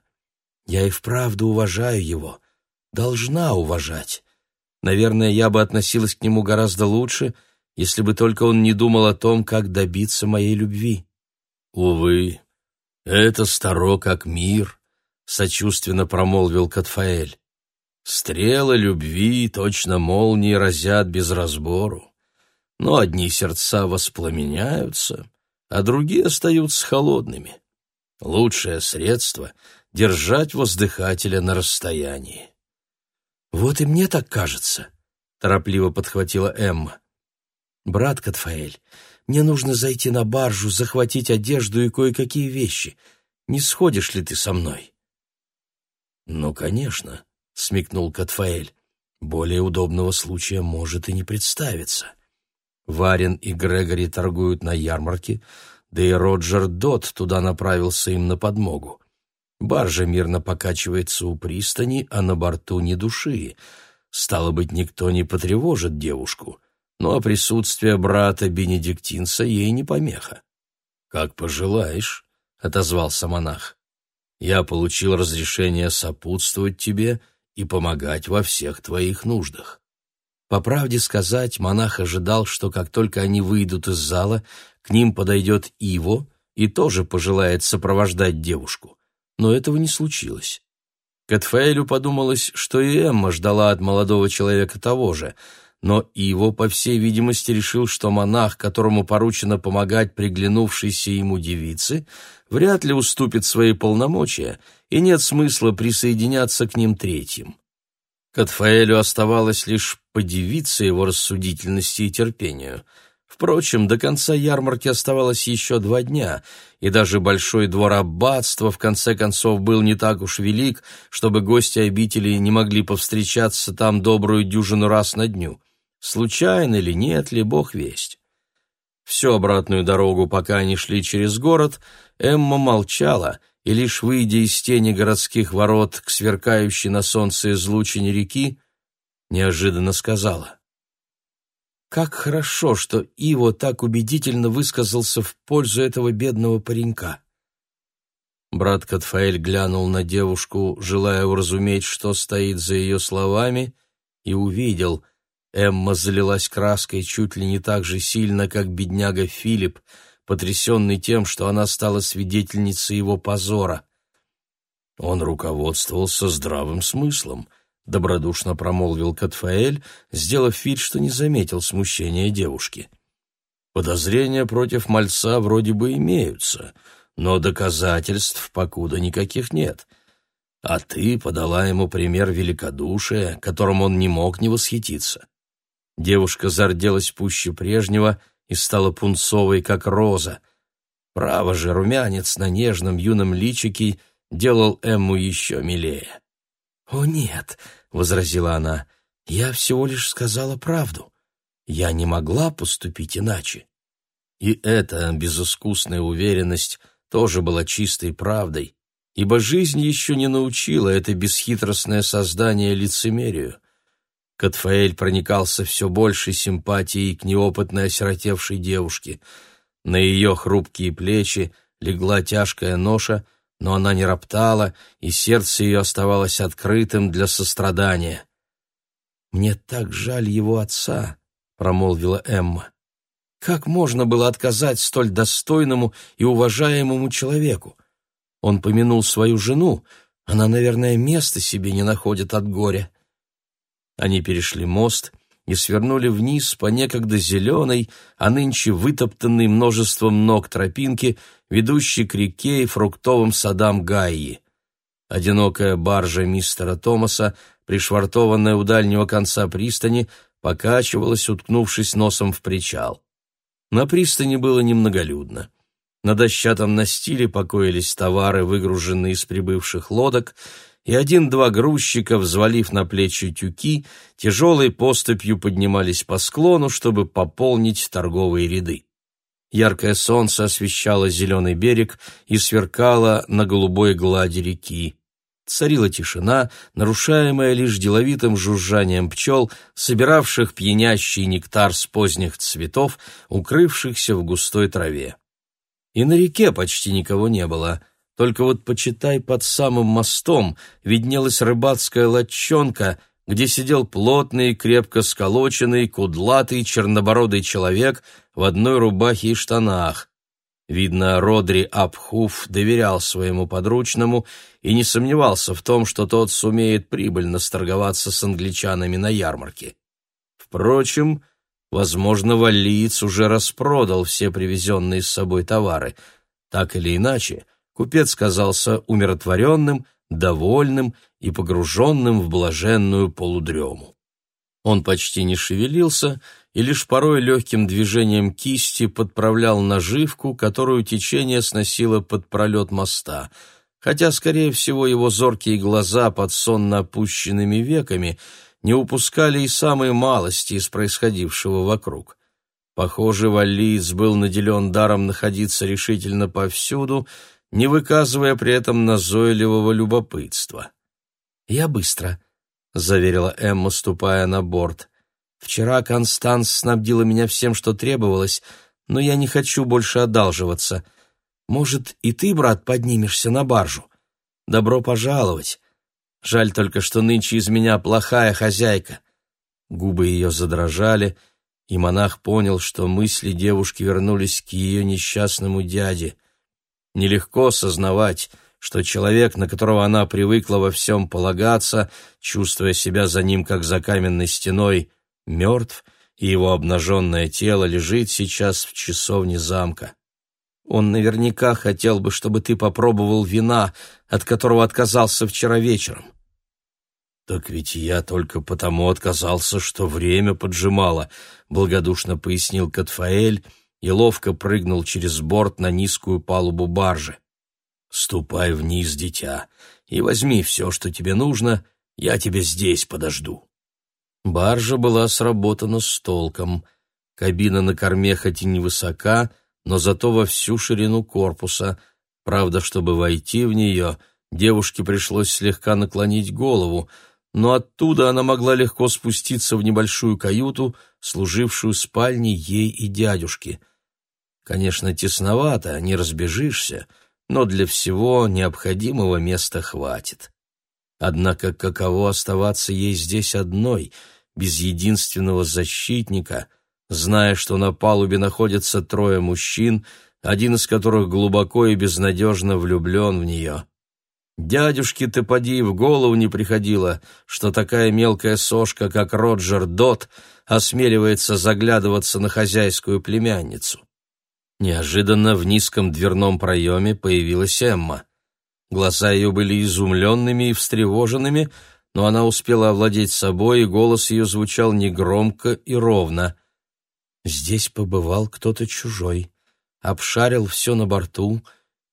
Я и вправду уважаю его. Должна уважать. Наверное, я бы относилась к нему гораздо лучше, если бы только он не думал о том, как добиться моей любви. Увы, это старо как мир, — сочувственно промолвил Катфаэль. «Стрелы любви точно молнии разят без разбору. Но одни сердца воспламеняются, а другие остаются холодными. Лучшее средство — держать воздыхателя на расстоянии». «Вот и мне так кажется», — торопливо подхватила Эмма. «Брат Катфаэль, мне нужно зайти на баржу, захватить одежду и кое-какие вещи. Не сходишь ли ты со мной?» «Ну, конечно», — смекнул Катфаэль. «Более удобного случая может и не представиться». Варин и Грегори торгуют на ярмарке, да и Роджер Дот туда направился им на подмогу. Баржа мирно покачивается у пристани, а на борту ни души. Стало быть, никто не потревожит девушку, но присутствие брата Бенедиктинца ей не помеха. «Как пожелаешь», — отозвался монах. «Я получил разрешение сопутствовать тебе и помогать во всех твоих нуждах». По правде сказать, монах ожидал, что как только они выйдут из зала, к ним подойдет Иво и тоже пожелает сопровождать девушку. Но этого не случилось. Катфаэлю подумалось, что и Эмма ждала от молодого человека того же, но Иво, по всей видимости, решил, что монах, которому поручено помогать приглянувшейся ему девице, вряд ли уступит свои полномочия, и нет смысла присоединяться к ним третьим. Катфаэлю оставалось лишь подивиться его рассудительности и терпению. Впрочем, до конца ярмарки оставалось еще два дня, и даже большой двор аббатства в конце концов был не так уж велик, чтобы гости обители не могли повстречаться там добрую дюжину раз на дню. Случайно ли, нет ли, бог весть. Всю обратную дорогу, пока они шли через город, Эмма молчала — и лишь выйдя из тени городских ворот к сверкающей на солнце излучине реки, неожиданно сказала. «Как хорошо, что Иво так убедительно высказался в пользу этого бедного паренька». Брат Катфаэль глянул на девушку, желая уразуметь, что стоит за ее словами, и увидел — Эмма залилась краской чуть ли не так же сильно, как бедняга Филипп, потрясенный тем, что она стала свидетельницей его позора. Он руководствовался здравым смыслом, добродушно промолвил Катфаэль, сделав вид, что не заметил смущения девушки. Подозрения против мальца вроде бы имеются, но доказательств покуда никаких нет. А ты подала ему пример великодушия, которым он не мог не восхититься. Девушка зарделась пуще прежнего — и стала пунцовой, как роза. Право же, румянец на нежном юном личике делал Эмму еще милее. «О, нет», — возразила она, — «я всего лишь сказала правду. Я не могла поступить иначе». И эта безыскусная уверенность тоже была чистой правдой, ибо жизнь еще не научила это бесхитростное создание лицемерию. Катфаэль проникался все большей симпатией к неопытной осиротевшей девушке. На ее хрупкие плечи легла тяжкая ноша, но она не роптала, и сердце ее оставалось открытым для сострадания. «Мне так жаль его отца», — промолвила Эмма. «Как можно было отказать столь достойному и уважаемому человеку? Он помянул свою жену, она, наверное, места себе не находит от горя». Они перешли мост и свернули вниз по некогда зеленой, а нынче вытоптанной множеством ног тропинки, ведущей к реке и фруктовым садам Гаи. Одинокая баржа мистера Томаса, пришвартованная у дальнего конца пристани, покачивалась, уткнувшись носом в причал. На пристани было немноголюдно. На дощатом настиле покоились товары, выгруженные из прибывших лодок, и один-два грузчика, взвалив на плечи тюки, тяжелой поступью поднимались по склону, чтобы пополнить торговые ряды. Яркое солнце освещало зеленый берег и сверкало на голубой глади реки. Царила тишина, нарушаемая лишь деловитым жужжанием пчел, собиравших пьянящий нектар с поздних цветов, укрывшихся в густой траве. И на реке почти никого не было — только вот почитай, под самым мостом виднелась рыбацкая лодчонка, где сидел плотный, крепко сколоченный, кудлатый, чернобородый человек в одной рубахе и штанах. Видно, Родри Абхуф доверял своему подручному и не сомневался в том, что тот сумеет прибыльно сторговаться с англичанами на ярмарке. Впрочем, возможно, валиец уже распродал все привезенные с собой товары. Так или иначе, купец казался умиротворенным, довольным и погруженным в блаженную полудрему. Он почти не шевелился и лишь порой легким движением кисти подправлял наживку, которую течение сносило под пролет моста, хотя, скорее всего, его зоркие глаза под сонно опущенными веками не упускали и самые малости из происходившего вокруг. Похоже, Валлиец был наделен даром находиться решительно повсюду, не выказывая при этом назойливого любопытства. «Я быстро», — заверила Эмма, ступая на борт. Вчера Констанс снабдила меня всем, что требовалось, но я не хочу больше одалживаться. Может, и ты, брат, поднимешься на баржу? Добро пожаловать. Жаль только, что нынче из меня плохая хозяйка». Губы ее задрожали, и монах понял, что мысли девушки вернулись к ее несчастному дяде. Нелегко сознавать, что человек, на которого она привыкла во всем полагаться, чувствуя себя за ним, как за каменной стеной, мертв, и его обнаженное тело лежит сейчас в часовне замка. Он наверняка хотел бы, чтобы ты попробовал вина, от которого отказался вчера вечером. «Так ведь я только потому отказался, что время поджимало», — благодушно пояснил Катфаэль и ловко прыгнул через борт на низкую палубу баржи. «Ступай вниз, дитя, и возьми все, что тебе нужно, я тебя здесь подожду». Баржа была сработана с толком. Кабина на корме хоть и невысока, но зато во всю ширину корпуса. Правда, чтобы войти в нее, девушке пришлось слегка наклонить голову, но оттуда она могла легко спуститься в небольшую каюту, служившую спальней ей и дядюшке. Конечно, тесновато, не разбежишься, но для всего необходимого места хватит. Однако каково оставаться ей здесь одной — без единственного защитника, зная, что на палубе находятся трое мужчин, один из которых глубоко и безнадежно влюблен в нее. Дядюшке-то поди в голову не приходило, что такая мелкая сошка, как Роджер Дот, осмеливается заглядываться на хозяйскую племянницу. Неожиданно в низком дверном проеме появилась Эмма. Глаза ее были изумленными и встревоженными, но она успела овладеть собой, и голос ее звучал негромко и ровно. «Здесь побывал кто-то чужой, обшарил все на борту,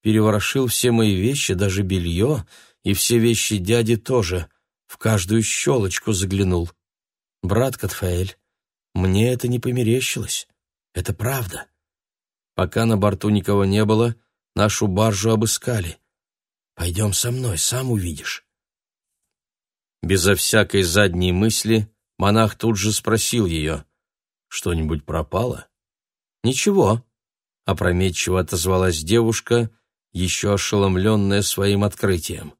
переворошил все мои вещи, даже белье, и все вещи дяди тоже, в каждую щелочку заглянул. Брат Катфаэль, мне это не померещилось, это правда. Пока на борту никого не было, нашу баржу обыскали. Пойдем со мной, сам увидишь». Безо всякой задней мысли монах тут же спросил ее, «Что-нибудь пропало?» «Ничего», — опрометчиво отозвалась девушка, еще ошеломленная своим открытием.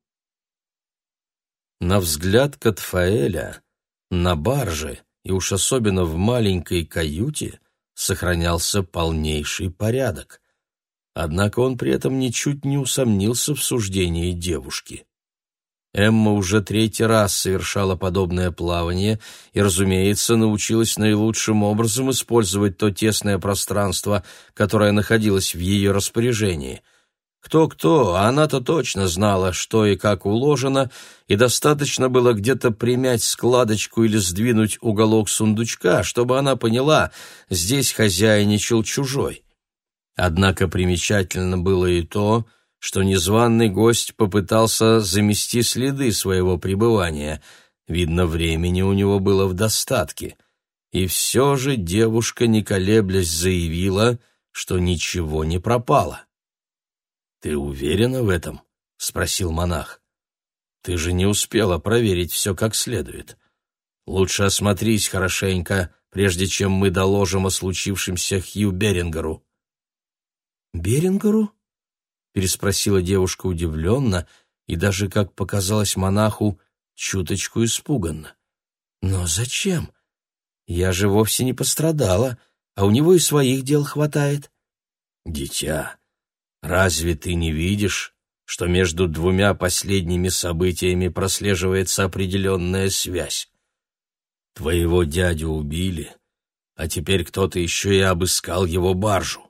На взгляд Катфаэля на барже, и уж особенно в маленькой каюте, сохранялся полнейший порядок. Однако он при этом ничуть не усомнился в суждении девушки. Эмма уже третий раз совершала подобное плавание и, разумеется, научилась наилучшим образом использовать то тесное пространство, которое находилось в ее распоряжении. Кто-кто, а она-то точно знала, что и как уложено, и достаточно было где-то примять складочку или сдвинуть уголок сундучка, чтобы она поняла, здесь хозяйничал чужой. Однако примечательно было и то, что незваный гость попытался замести следы своего пребывания. Видно, времени у него было в достатке. И все же девушка, не колеблясь, заявила, что ничего не пропало. «Ты уверена в этом?» — спросил монах. «Ты же не успела проверить все как следует. Лучше осмотрись хорошенько, прежде чем мы доложим о случившемся Хью Берингеру». «Берингеру?» переспросила девушка удивленно и даже, как показалось монаху, чуточку испуганно. «Но зачем? Я же вовсе не пострадала, а у него и своих дел хватает». «Дитя, разве ты не видишь, что между двумя последними событиями прослеживается определенная связь? Твоего дядю убили, а теперь кто-то еще и обыскал его баржу.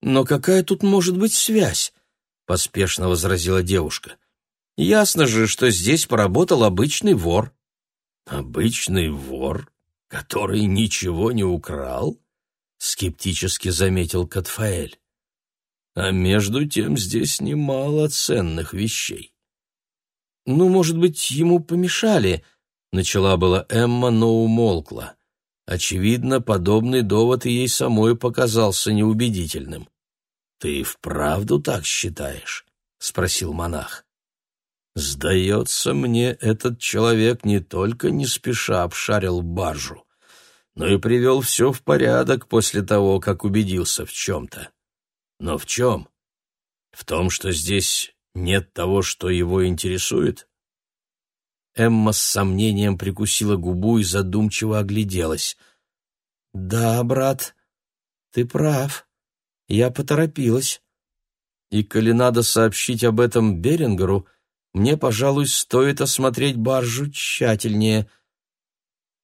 «Но какая тут может быть связь?» — поспешно возразила девушка. «Ясно же, что здесь поработал обычный вор». «Обычный вор?» который ничего не украл?» — скептически заметил Катфаэль. «А между тем здесь немало ценных вещей». «Ну, может быть, ему помешали?» — начала была Эмма, но умолкла. Очевидно, подобный довод и ей самой показался неубедительным. «Ты вправду так считаешь?» — спросил монах. «Сдается мне, этот человек не только не спеша обшарил баржу, но и привел все в порядок после того, как убедился в чем-то. Но в чем? В том, что здесь нет того, что его интересует?» Эмма с сомнением прикусила губу и задумчиво огляделась. «Да, брат, ты прав. Я поторопилась. И коли надо сообщить об этом Берингеру, мне, пожалуй, стоит осмотреть баржу тщательнее.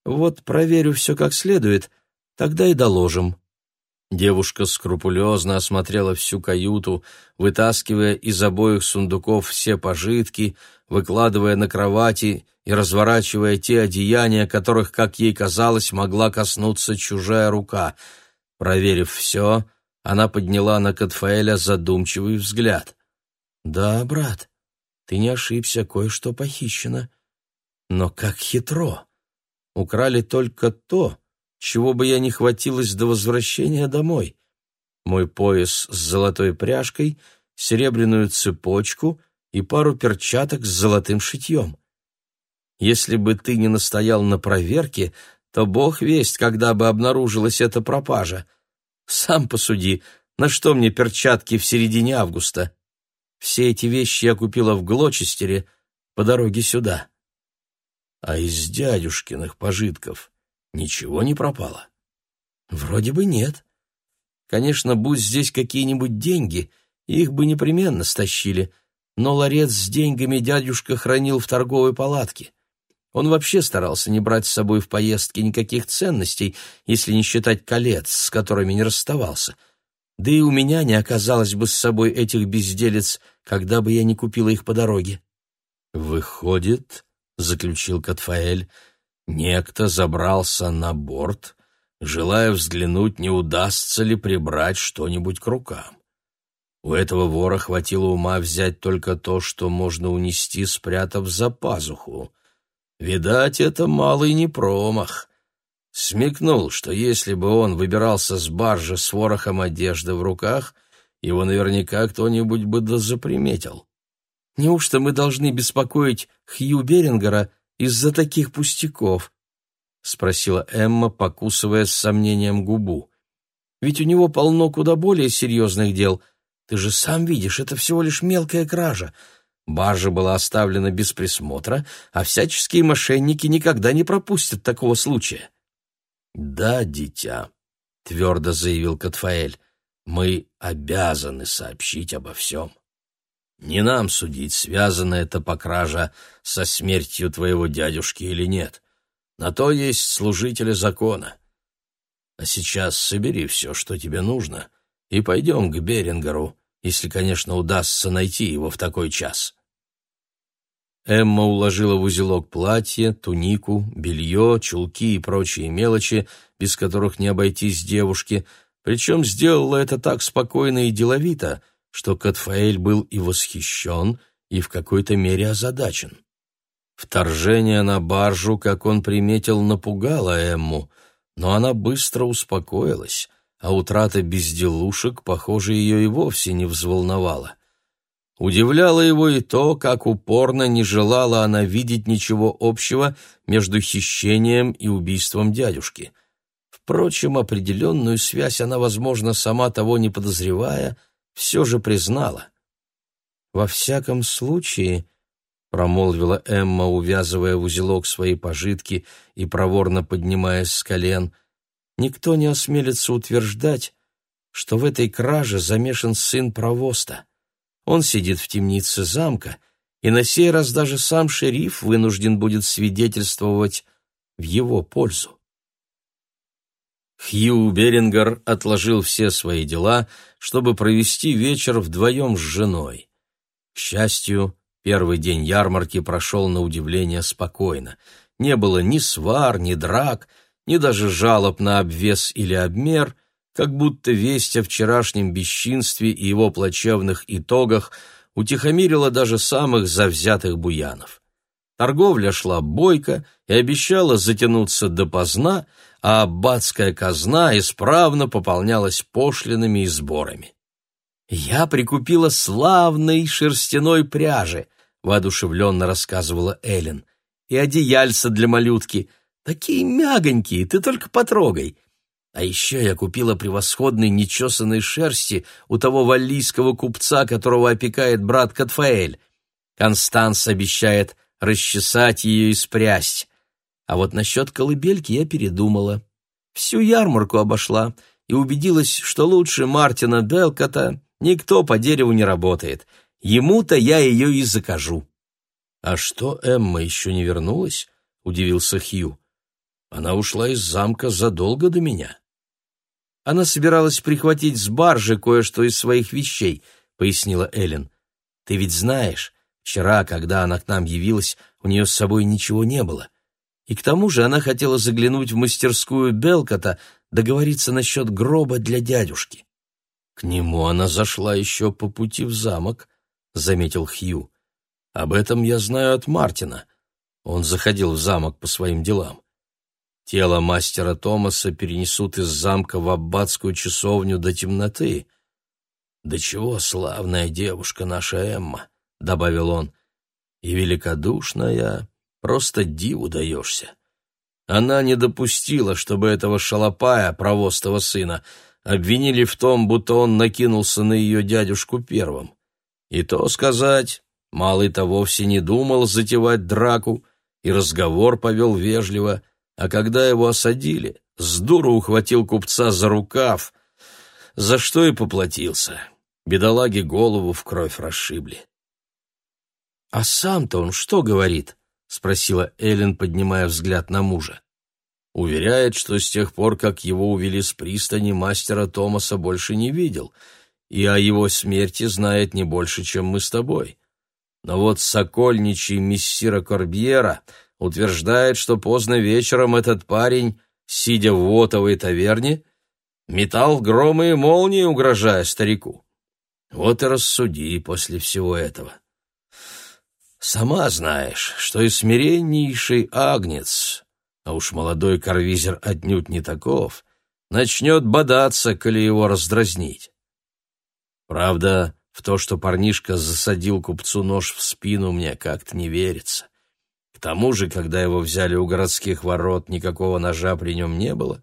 Вот проверю все как следует, тогда и доложим». Девушка скрупулезно осмотрела всю каюту, вытаскивая из обоих сундуков все пожитки, выкладывая на кровати и разворачивая те одеяния, которых, как ей казалось, могла коснуться чужая рука. Проверив все, она подняла на Катфаэля задумчивый взгляд. «Да, брат, ты не ошибся, кое-что похищено. Но как хитро! Украли только то, чего бы я не хватилось до возвращения домой. Мой пояс с золотой пряжкой, серебряную цепочку и пару перчаток с золотым шитьем. Если бы ты не настоял на проверке, то бог весть, когда бы обнаружилась эта пропажа. Сам посуди, на что мне перчатки в середине августа? Все эти вещи я купила в Глочестере по дороге сюда. А из дядюшкиных пожитков ничего не пропало? Вроде бы нет. Конечно, будь здесь какие-нибудь деньги, их бы непременно стащили, но ларец с деньгами дядюшка хранил в торговой палатке. Он вообще старался не брать с собой в поездки никаких ценностей, если не считать колец, с которыми не расставался. Да и у меня не оказалось бы с собой этих безделец, когда бы я не купила их по дороге. «Выходит, — заключил Катфаэль, — некто забрался на борт, желая взглянуть, не удастся ли прибрать что-нибудь к рукам. У этого вора хватило ума взять только то, что можно унести, спрятав за пазуху — Видать, это малый не промах. Смекнул, что если бы он выбирался с баржи с ворохом одежды в руках, его наверняка кто-нибудь бы да заприметил. Неужто мы должны беспокоить Хью Берингера из-за таких пустяков? — спросила Эмма, покусывая с сомнением губу. «Ведь у него полно куда более серьезных дел. Ты же сам видишь, это всего лишь мелкая кража. Баржа была оставлена без присмотра, а всяческие мошенники никогда не пропустят такого случая. «Да, дитя», — твердо заявил Катфаэль, — «мы обязаны сообщить обо всем. Не нам судить, связана эта покража со смертью твоего дядюшки или нет. На то есть служители закона. А сейчас собери все, что тебе нужно, и пойдем к Берингеру, если, конечно, удастся найти его в такой час. Эмма уложила в узелок платье, тунику, белье, чулки и прочие мелочи, без которых не обойтись девушке, причем сделала это так спокойно и деловито, что Катфаэль был и восхищен, и в какой-то мере озадачен. Вторжение на баржу, как он приметил, напугало Эмму, но она быстро успокоилась — а утрата безделушек, похоже, ее и вовсе не взволновала. Удивляло его и то, как упорно не желала она видеть ничего общего между хищением и убийством дядюшки. Впрочем, определенную связь она, возможно, сама того не подозревая, все же признала. «Во всяком случае», — промолвила Эмма, увязывая в узелок свои пожитки и проворно поднимаясь с колен — никто не осмелится утверждать, что в этой краже замешан сын провоста. Он сидит в темнице замка, и на сей раз даже сам шериф вынужден будет свидетельствовать в его пользу. Хью Берингер отложил все свои дела, чтобы провести вечер вдвоем с женой. К счастью, первый день ярмарки прошел на удивление спокойно. Не было ни свар, ни драк — ни даже жалоб на обвес или обмер, как будто весть о вчерашнем бесчинстве и его плачевных итогах утихомирила даже самых завзятых буянов. Торговля шла бойко и обещала затянуться допоздна, а аббатская казна исправно пополнялась пошлинами и сборами. «Я прикупила славной шерстяной пряжи», — воодушевленно рассказывала Эллен, «и одеяльца для малютки. Такие мягонькие, ты только потрогай. А еще я купила превосходной нечесанной шерсти у того валлийского купца, которого опекает брат Катфаэль. Констанс обещает расчесать ее и спрясть. А вот насчет колыбельки я передумала. Всю ярмарку обошла и убедилась, что лучше Мартина Белкота никто по дереву не работает. Ему-то я ее и закажу. — А что, Эмма еще не вернулась? — удивился Хью. — Она ушла из замка задолго до меня. — Она собиралась прихватить с баржи кое-что из своих вещей, — пояснила Эллен. — Ты ведь знаешь, вчера, когда она к нам явилась, у нее с собой ничего не было. И к тому же она хотела заглянуть в мастерскую Белкота, договориться насчет гроба для дядюшки. — К нему она зашла еще по пути в замок, — заметил Хью. — Об этом я знаю от Мартина. Он заходил в замок по своим делам. Тело мастера Томаса перенесут из замка в аббатскую часовню до темноты. «Да чего славная девушка наша Эмма!» — добавил он. «И великодушная, Просто диву даешься. Она не допустила, чтобы этого шалопая, провостого сына, обвинили в том, будто он накинулся на ее дядюшку первым. И то сказать, малый-то вовсе не думал затевать драку, и разговор повел вежливо, а когда его осадили, с дуру ухватил купца за рукав, за что и поплатился. Бедолаге голову в кровь расшибли. «А сам-то он что говорит?» Спросила Эллен, поднимая взгляд на мужа. Уверяет, что с тех пор, как его увели с пристани, мастера Томаса больше не видел, и о его смерти знает не больше, чем мы с тобой. Но вот сокольничий мессира Корбьера утверждает, что поздно вечером этот парень, сидя в Вотовой таверне, метал громы и молнии, угрожая старику. Вот и рассуди после всего этого. Сама знаешь, что и смиреннейший агнец, а уж молодой карвизер отнюдь не таков, начнет бодаться, коли его раздразнить. Правда, в то, что парнишка засадил купцу нож в спину, мне как-то не верится. К тому же, когда его взяли у городских ворот, никакого ножа при нем не было.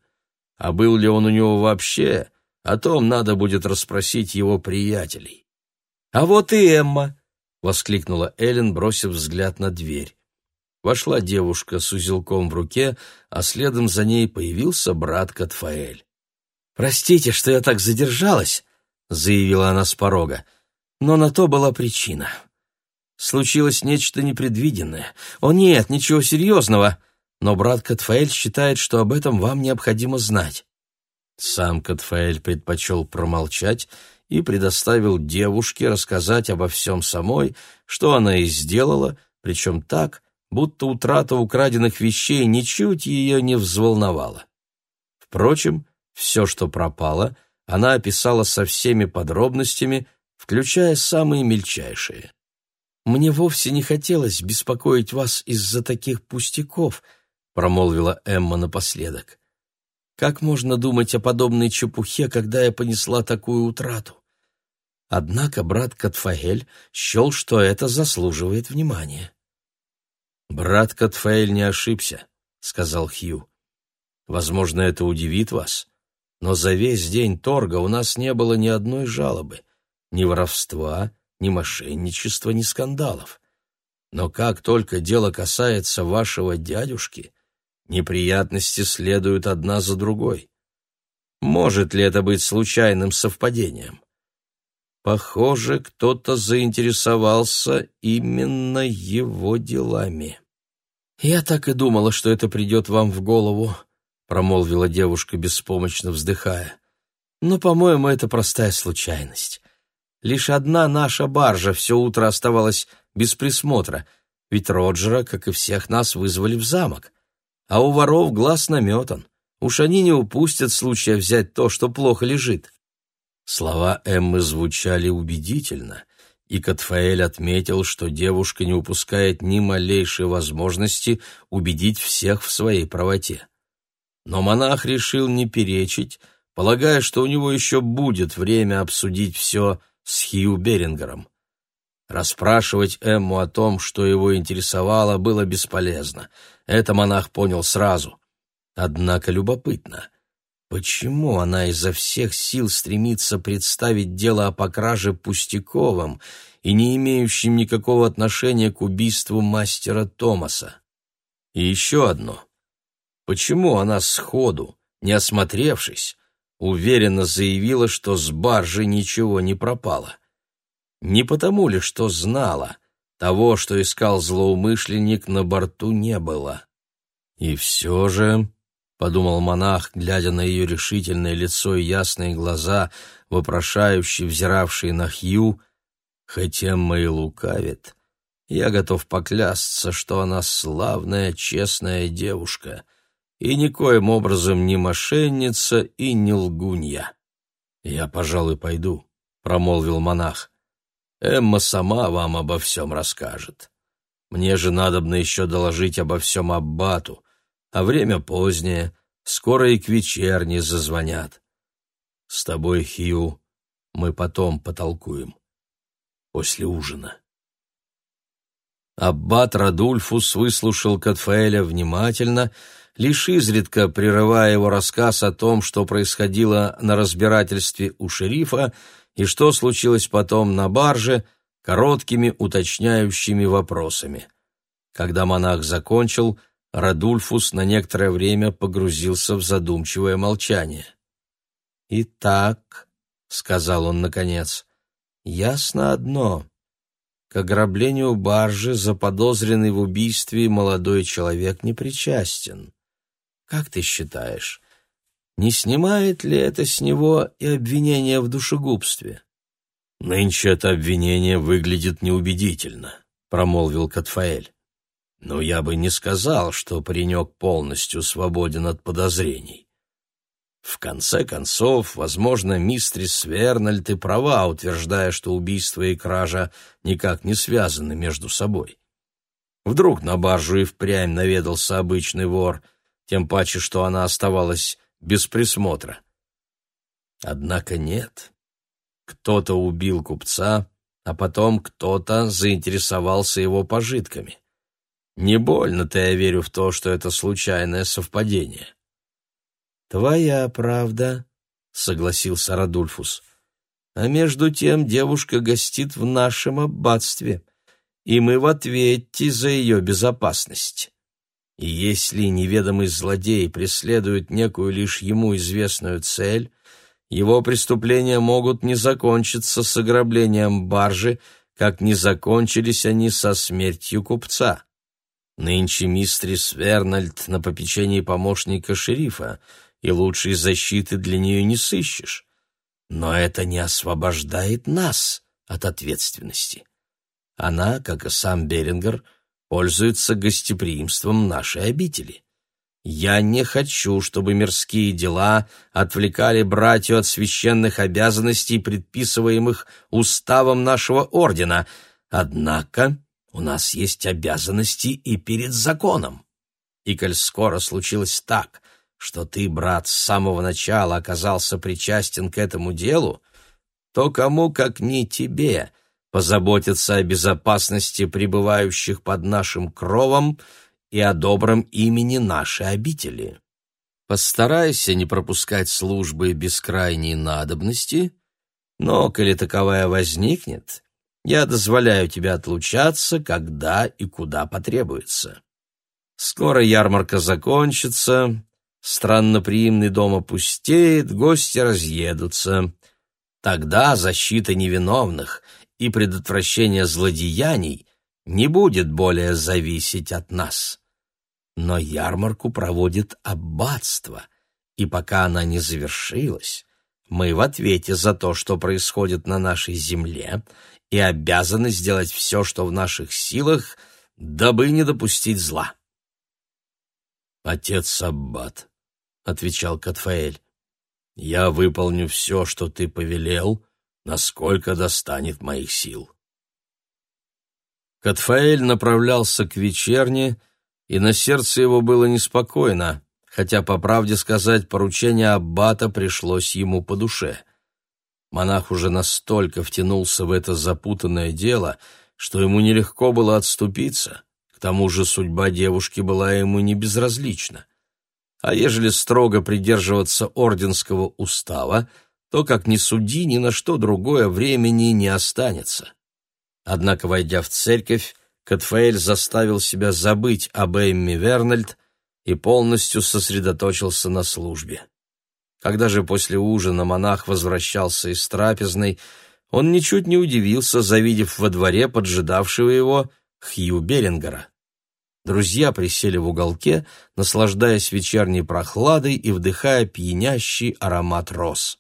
А был ли он у него вообще, о том надо будет расспросить его приятелей. А вот и Эмма, — воскликнула Эллен, бросив взгляд на дверь. Вошла девушка с узелком в руке, а следом за ней появился брат Катфаэль. «Простите, что я так задержалась», — заявила она с порога, — «но на то была причина. Случилось нечто непредвиденное. О нет, ничего серьезного, но брат Катфаэль считает, что об этом вам необходимо знать». Сам Катфаэль предпочел промолчать и предоставил девушке рассказать обо всем самой, что она и сделала, причем так, будто утрата украденных вещей ничуть ее не взволновала. Впрочем, все, что пропало, она описала со всеми подробностями, включая самые мельчайшие. «Мне вовсе не хотелось беспокоить вас из-за таких пустяков», — промолвила Эмма напоследок. «Как можно думать о подобной чепухе, когда я понесла такую утрату? Однако брат Катфаэль счел, что это заслуживает внимания. «Брат Катфаэль не ошибся», — сказал Хью. «Возможно, это удивит вас, но за весь день торга у нас не было ни одной жалобы, ни воровства, ни мошенничества, ни скандалов. Но как только дело касается вашего дядюшки, неприятности следуют одна за другой. Может ли это быть случайным совпадением?» Похоже, кто-то заинтересовался именно его делами. «Я так и думала, что это придет вам в голову», — промолвила девушка, беспомощно вздыхая. «Но, по-моему, это простая случайность. Лишь одна наша баржа все утро оставалась без присмотра, ведь Роджера, как и всех нас, вызвали в замок. А у воров глаз наметан. Уж они не упустят случая взять то, что плохо лежит. Слова Эммы звучали убедительно, и Катфаэль отметил, что девушка не упускает ни малейшей возможности убедить всех в своей правоте. Но монах решил не перечить, полагая, что у него еще будет время обсудить все с Хью Берингером. Расспрашивать Эмму о том, что его интересовало, было бесполезно. Это монах понял сразу. Однако любопытно, почему она изо всех сил стремится представить дело о покраже пустяковым и не имеющим никакого отношения к убийству мастера Томаса? И еще одно. Почему она сходу, не осмотревшись, уверенно заявила, что с баржи ничего не пропало? Не потому ли, что знала, того, что искал злоумышленник, на борту не было. И все же, — подумал монах, глядя на ее решительное лицо и ясные глаза, вопрошающие, взиравшие на Хью, хотя и лукавит, я готов поклясться, что она славная, честная девушка и никоим образом не мошенница и не лгунья. «Я, пожалуй, пойду», — промолвил монах. Эмма сама вам обо всем расскажет. Мне же надобно еще доложить обо всем Аббату, а время позднее, скоро и к вечерне зазвонят. С тобой, Хью, мы потом потолкуем. После ужина. Аббат Радульфус выслушал Катфаэля внимательно, лишь изредка прерывая его рассказ о том, что происходило на разбирательстве у шерифа, и что случилось потом на барже, короткими уточняющими вопросами. Когда монах закончил, Радульфус на некоторое время погрузился в задумчивое молчание. «Итак», — сказал он наконец, — «ясно одно. К ограблению баржи заподозренный в убийстве молодой человек не причастен. Как ты считаешь, не снимает ли это с него и обвинение в душегубстве? «Нынче это обвинение выглядит неубедительно», — промолвил Катфаэль. «Но я бы не сказал, что паренек полностью свободен от подозрений. В конце концов, возможно, мистрис Вернальд и права, утверждая, что убийство и кража никак не связаны между собой. Вдруг на баржу и впрямь наведался обычный вор, тем паче, что она оставалась без присмотра. Однако нет. Кто-то убил купца, а потом кто-то заинтересовался его пожитками. Не больно-то я верю в то, что это случайное совпадение. «Твоя правда», — согласился Радульфус. «А между тем девушка гостит в нашем аббатстве, и мы в ответе за ее безопасность». И если неведомый злодей преследует некую лишь ему известную цель, его преступления могут не закончиться с ограблением баржи, как не закончились они со смертью купца. Нынче мистрис Вернальд на попечении помощника шерифа, и лучшей защиты для нее не сыщешь. Но это не освобождает нас от ответственности. Она, как и сам Берингер, — пользуется гостеприимством нашей обители. Я не хочу, чтобы мирские дела отвлекали братью от священных обязанностей, предписываемых уставом нашего ордена. Однако у нас есть обязанности и перед законом. И коль скоро случилось так, что ты, брат, с самого начала оказался причастен к этому делу, то кому, как не тебе, позаботиться о безопасности пребывающих под нашим кровом и о добром имени нашей обители. Постарайся не пропускать службы без крайней надобности, но, коли таковая возникнет, я дозволяю тебе отлучаться, когда и куда потребуется. Скоро ярмарка закончится, странноприимный дом опустеет, гости разъедутся. Тогда защита невиновных — и предотвращение злодеяний не будет более зависеть от нас. Но ярмарку проводит аббатство, и пока она не завершилась, мы в ответе за то, что происходит на нашей земле, и обязаны сделать все, что в наших силах, дабы не допустить зла. Отец Аббат, — отвечал Катфаэль. «Я выполню все, что ты повелел, насколько достанет моих сил». Катфаэль направлялся к вечерне, и на сердце его было неспокойно, хотя, по правде сказать, поручение аббата пришлось ему по душе. Монах уже настолько втянулся в это запутанное дело, что ему нелегко было отступиться. К тому же судьба девушки была ему не безразлична. А ежели строго придерживаться орденского устава, то, как ни суди, ни на что другое времени не останется. Однако, войдя в церковь, Катфаэль заставил себя забыть об Эмми Вернольд и полностью сосредоточился на службе. Когда же после ужина монах возвращался из трапезной, он ничуть не удивился, завидев во дворе поджидавшего его Хью Берингера. Друзья присели в уголке, наслаждаясь вечерней прохладой и вдыхая пьянящий аромат роз.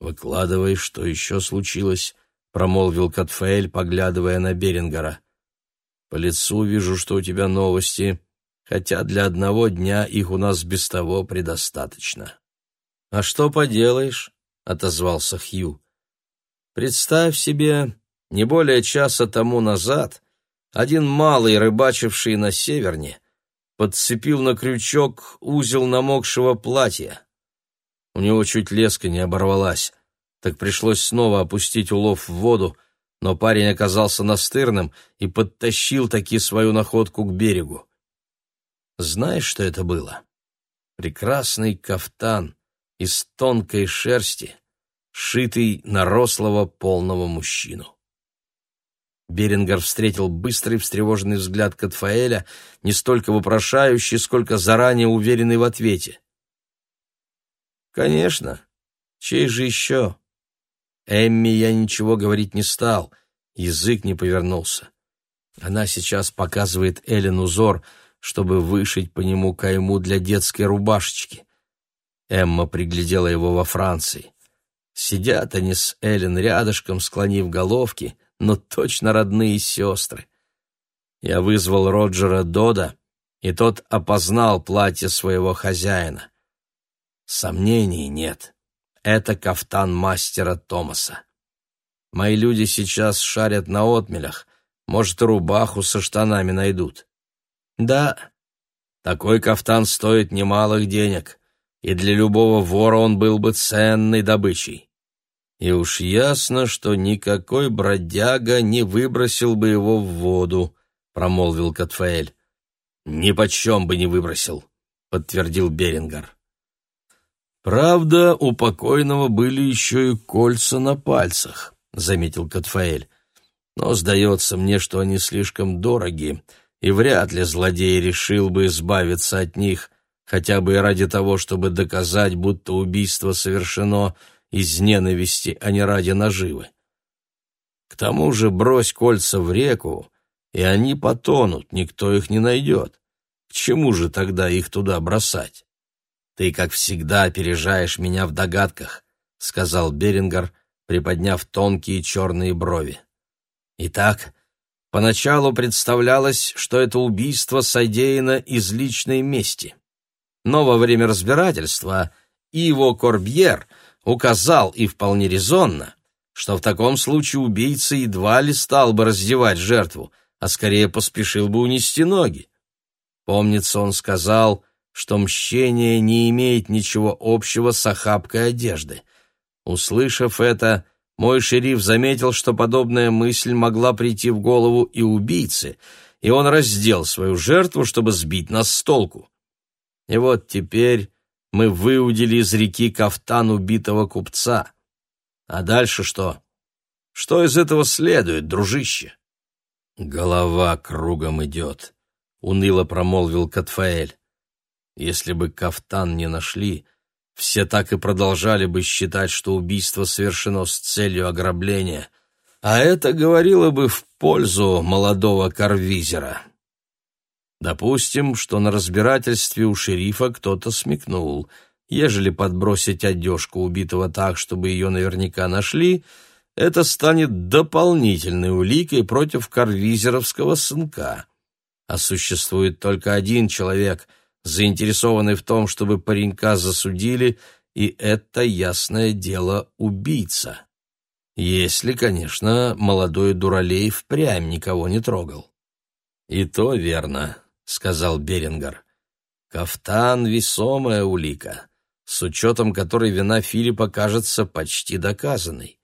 «Выкладывай, что еще случилось», — промолвил Катфаэль, поглядывая на Берингера. «По лицу вижу, что у тебя новости, хотя для одного дня их у нас без того предостаточно». «А что поделаешь?» — отозвался Хью. «Представь себе, не более часа тому назад один малый, рыбачивший на северне, подцепил на крючок узел намокшего платья. У него чуть леска не оборвалась так пришлось снова опустить улов в воду, но парень оказался настырным и подтащил таки свою находку к берегу. Знаешь, что это было? Прекрасный кафтан из тонкой шерсти, шитый на рослого полного мужчину. Берингер встретил быстрый встревоженный взгляд Катфаэля, не столько вопрошающий, сколько заранее уверенный в ответе. «Конечно. Чей же еще?» Эмми я ничего говорить не стал, язык не повернулся. Она сейчас показывает Эллен узор, чтобы вышить по нему кайму для детской рубашечки. Эмма приглядела его во Франции. Сидят они с Эллен рядышком, склонив головки, но точно родные сестры. Я вызвал Роджера Дода, и тот опознал платье своего хозяина. Сомнений нет. Это кафтан мастера Томаса. Мои люди сейчас шарят на отмелях, может, рубаху со штанами найдут. Да, такой кафтан стоит немалых денег, и для любого вора он был бы ценной добычей. И уж ясно, что никакой бродяга не выбросил бы его в воду, промолвил Катфаэль. Ни почем бы не выбросил, подтвердил Берингар. «Правда, у покойного были еще и кольца на пальцах», — заметил Катфаэль. «Но сдается мне, что они слишком дороги, и вряд ли злодей решил бы избавиться от них, хотя бы и ради того, чтобы доказать, будто убийство совершено из ненависти, а не ради наживы. К тому же брось кольца в реку, и они потонут, никто их не найдет. К чему же тогда их туда бросать?» «Ты, как всегда, опережаешь меня в догадках», — сказал Берингер, приподняв тонкие черные брови. «Итак, поначалу представлялось, что это убийство содеяно из личной мести. Но во время разбирательства Иво Корбьер указал, и вполне резонно, что в таком случае убийца едва ли стал бы раздевать жертву, а скорее поспешил бы унести ноги. Помнится, он сказал что мщение не имеет ничего общего с охапкой одежды. Услышав это, мой шериф заметил, что подобная мысль могла прийти в голову и убийце, и он раздел свою жертву, чтобы сбить нас с толку. И вот теперь мы выудили из реки кафтан убитого купца. А дальше что? Что из этого следует, дружище? Голова кругом идет, — уныло промолвил Катфаэль. Если бы кафтан не нашли, все так и продолжали бы считать, что убийство совершено с целью ограбления, а это говорило бы в пользу молодого карвизера. Допустим, что на разбирательстве у шерифа кто-то смекнул. Ежели подбросить одежку убитого так, чтобы ее наверняка нашли, это станет дополнительной уликой против карвизеровского сынка. А существует только один человек — заинтересованы в том, чтобы паренька засудили, и это, ясное дело, убийца. Если, конечно, молодой дуралей впрямь никого не трогал. «И то верно», — сказал Берингер. «Кафтан — весомая улика, с учетом которой вина Филиппа кажется почти доказанной.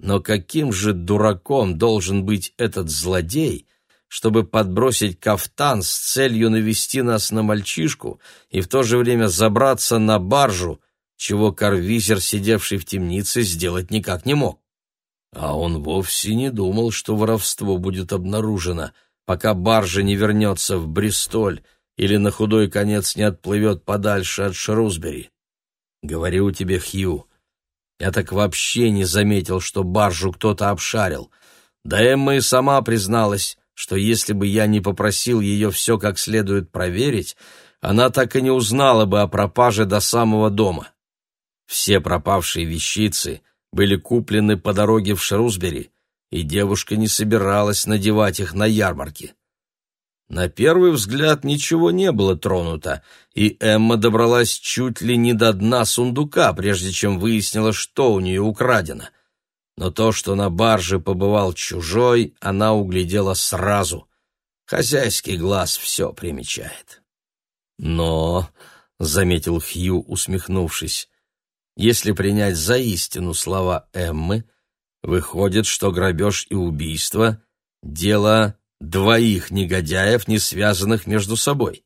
Но каким же дураком должен быть этот злодей, чтобы подбросить кафтан с целью навести нас на мальчишку и в то же время забраться на баржу, чего карвизер, сидевший в темнице, сделать никак не мог? А он вовсе не думал, что воровство будет обнаружено, пока баржа не вернется в Бристоль или на худой конец не отплывет подальше от Шрусбери. Говорю тебе, Хью, я так вообще не заметил, что баржу кто-то обшарил. Да Эмма и сама призналась, что если бы я не попросил ее все как следует проверить, она так и не узнала бы о пропаже до самого дома. Все пропавшие вещицы были куплены по дороге в Шрусбери, и девушка не собиралась надевать их на ярмарке. На первый взгляд ничего не было тронуто, и Эмма добралась чуть ли не до дна сундука, прежде чем выяснила, что у нее украдено. Но то, что на барже побывал чужой, она углядела сразу. Хозяйский глаз все примечает. «Но», — заметил Хью, усмехнувшись, — «если принять за истину слова Эммы, выходит, что грабеж и убийство — дело двоих негодяев, не связанных между собой.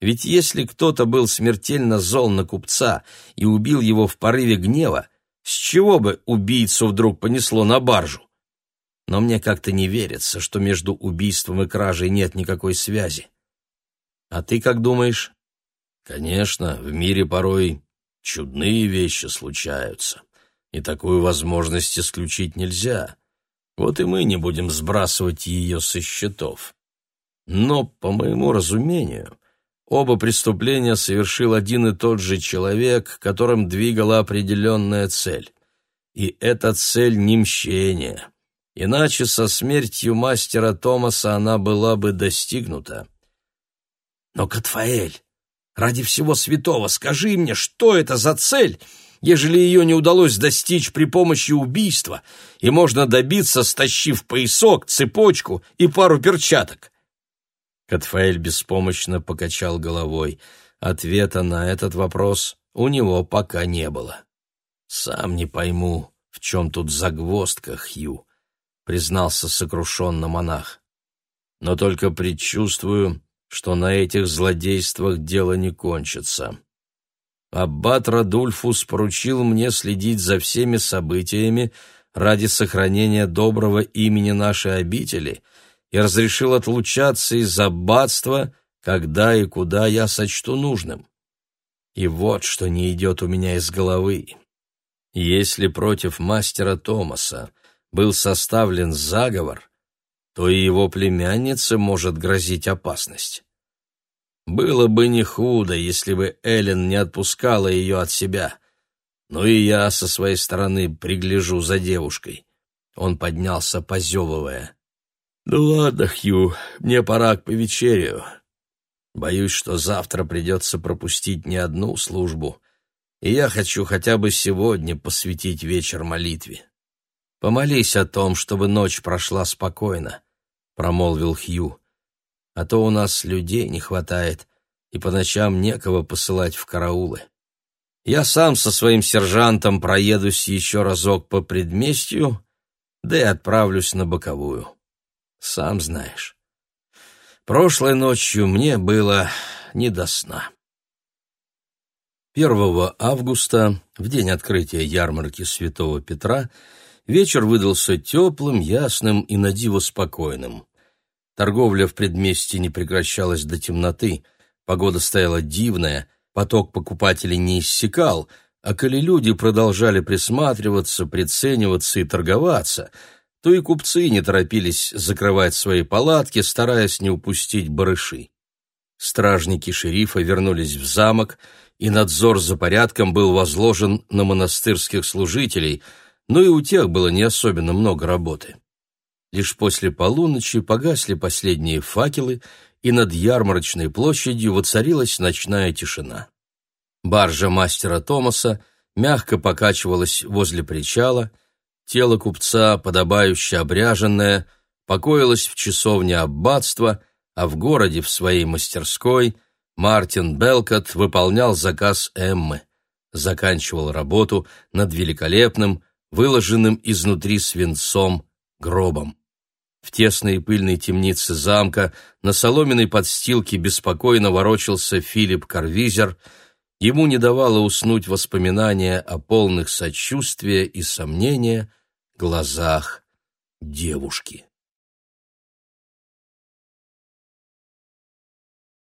Ведь если кто-то был смертельно зол на купца и убил его в порыве гнева, с чего бы убийцу вдруг понесло на баржу? Но мне как-то не верится, что между убийством и кражей нет никакой связи. А ты как думаешь? Конечно, в мире порой чудные вещи случаются, и такую возможность исключить нельзя. Вот и мы не будем сбрасывать ее со счетов. Но, по моему разумению, оба преступления совершил один и тот же человек, которым двигала определенная цель. И эта цель не мщение. Иначе со смертью мастера Томаса она была бы достигнута. Но, Катфаэль, ради всего святого, скажи мне, что это за цель, ежели ее не удалось достичь при помощи убийства, и можно добиться, стащив поясок, цепочку и пару перчаток. Катфаэль беспомощно покачал головой. Ответа на этот вопрос у него пока не было. «Сам не пойму, в чем тут загвоздка, Хью», — признался сокрушенно монах. «Но только предчувствую, что на этих злодействах дело не кончится. Аббат Радульфус поручил мне следить за всеми событиями ради сохранения доброго имени нашей обители и разрешил отлучаться из аббатства, когда и куда я сочту нужным. И вот что не идет у меня из головы. Если против мастера Томаса был составлен заговор, то и его племяннице может грозить опасность. Было бы не худо, если бы Эллен не отпускала ее от себя. Ну и я со своей стороны пригляжу за девушкой. Он поднялся, позевывая. «Ну ладно, Хью, мне пора к повечерию. Боюсь, что завтра придется пропустить не одну службу, и я хочу хотя бы сегодня посвятить вечер молитве. Помолись о том, чтобы ночь прошла спокойно», — промолвил Хью а то у нас людей не хватает, и по ночам некого посылать в караулы. Я сам со своим сержантом проедусь еще разок по предместью, да и отправлюсь на боковую. Сам знаешь. Прошлой ночью мне было не до сна. 1 августа, в день открытия ярмарки Святого Петра, вечер выдался теплым, ясным и надиво спокойным. Торговля в предместье не прекращалась до темноты, погода стояла дивная, поток покупателей не иссякал, а коли люди продолжали присматриваться, прицениваться и торговаться, то и купцы не торопились закрывать свои палатки, стараясь не упустить барыши. Стражники шерифа вернулись в замок, и надзор за порядком был возложен на монастырских служителей, но и у тех было не особенно много работы. Лишь после полуночи погасли последние факелы, и над ярмарочной площадью воцарилась ночная тишина. Баржа мастера Томаса мягко покачивалась возле причала, тело купца, подобающе обряженное, покоилось в часовне аббатства, а в городе, в своей мастерской, Мартин Белкот выполнял заказ Эммы, заканчивал работу над великолепным, выложенным изнутри свинцом, гробом. В тесной пыльной темнице замка на соломенной подстилке беспокойно ворочался Филипп Карвизер. Ему не давало уснуть воспоминания о полных сочувствия и сомнения глазах девушки.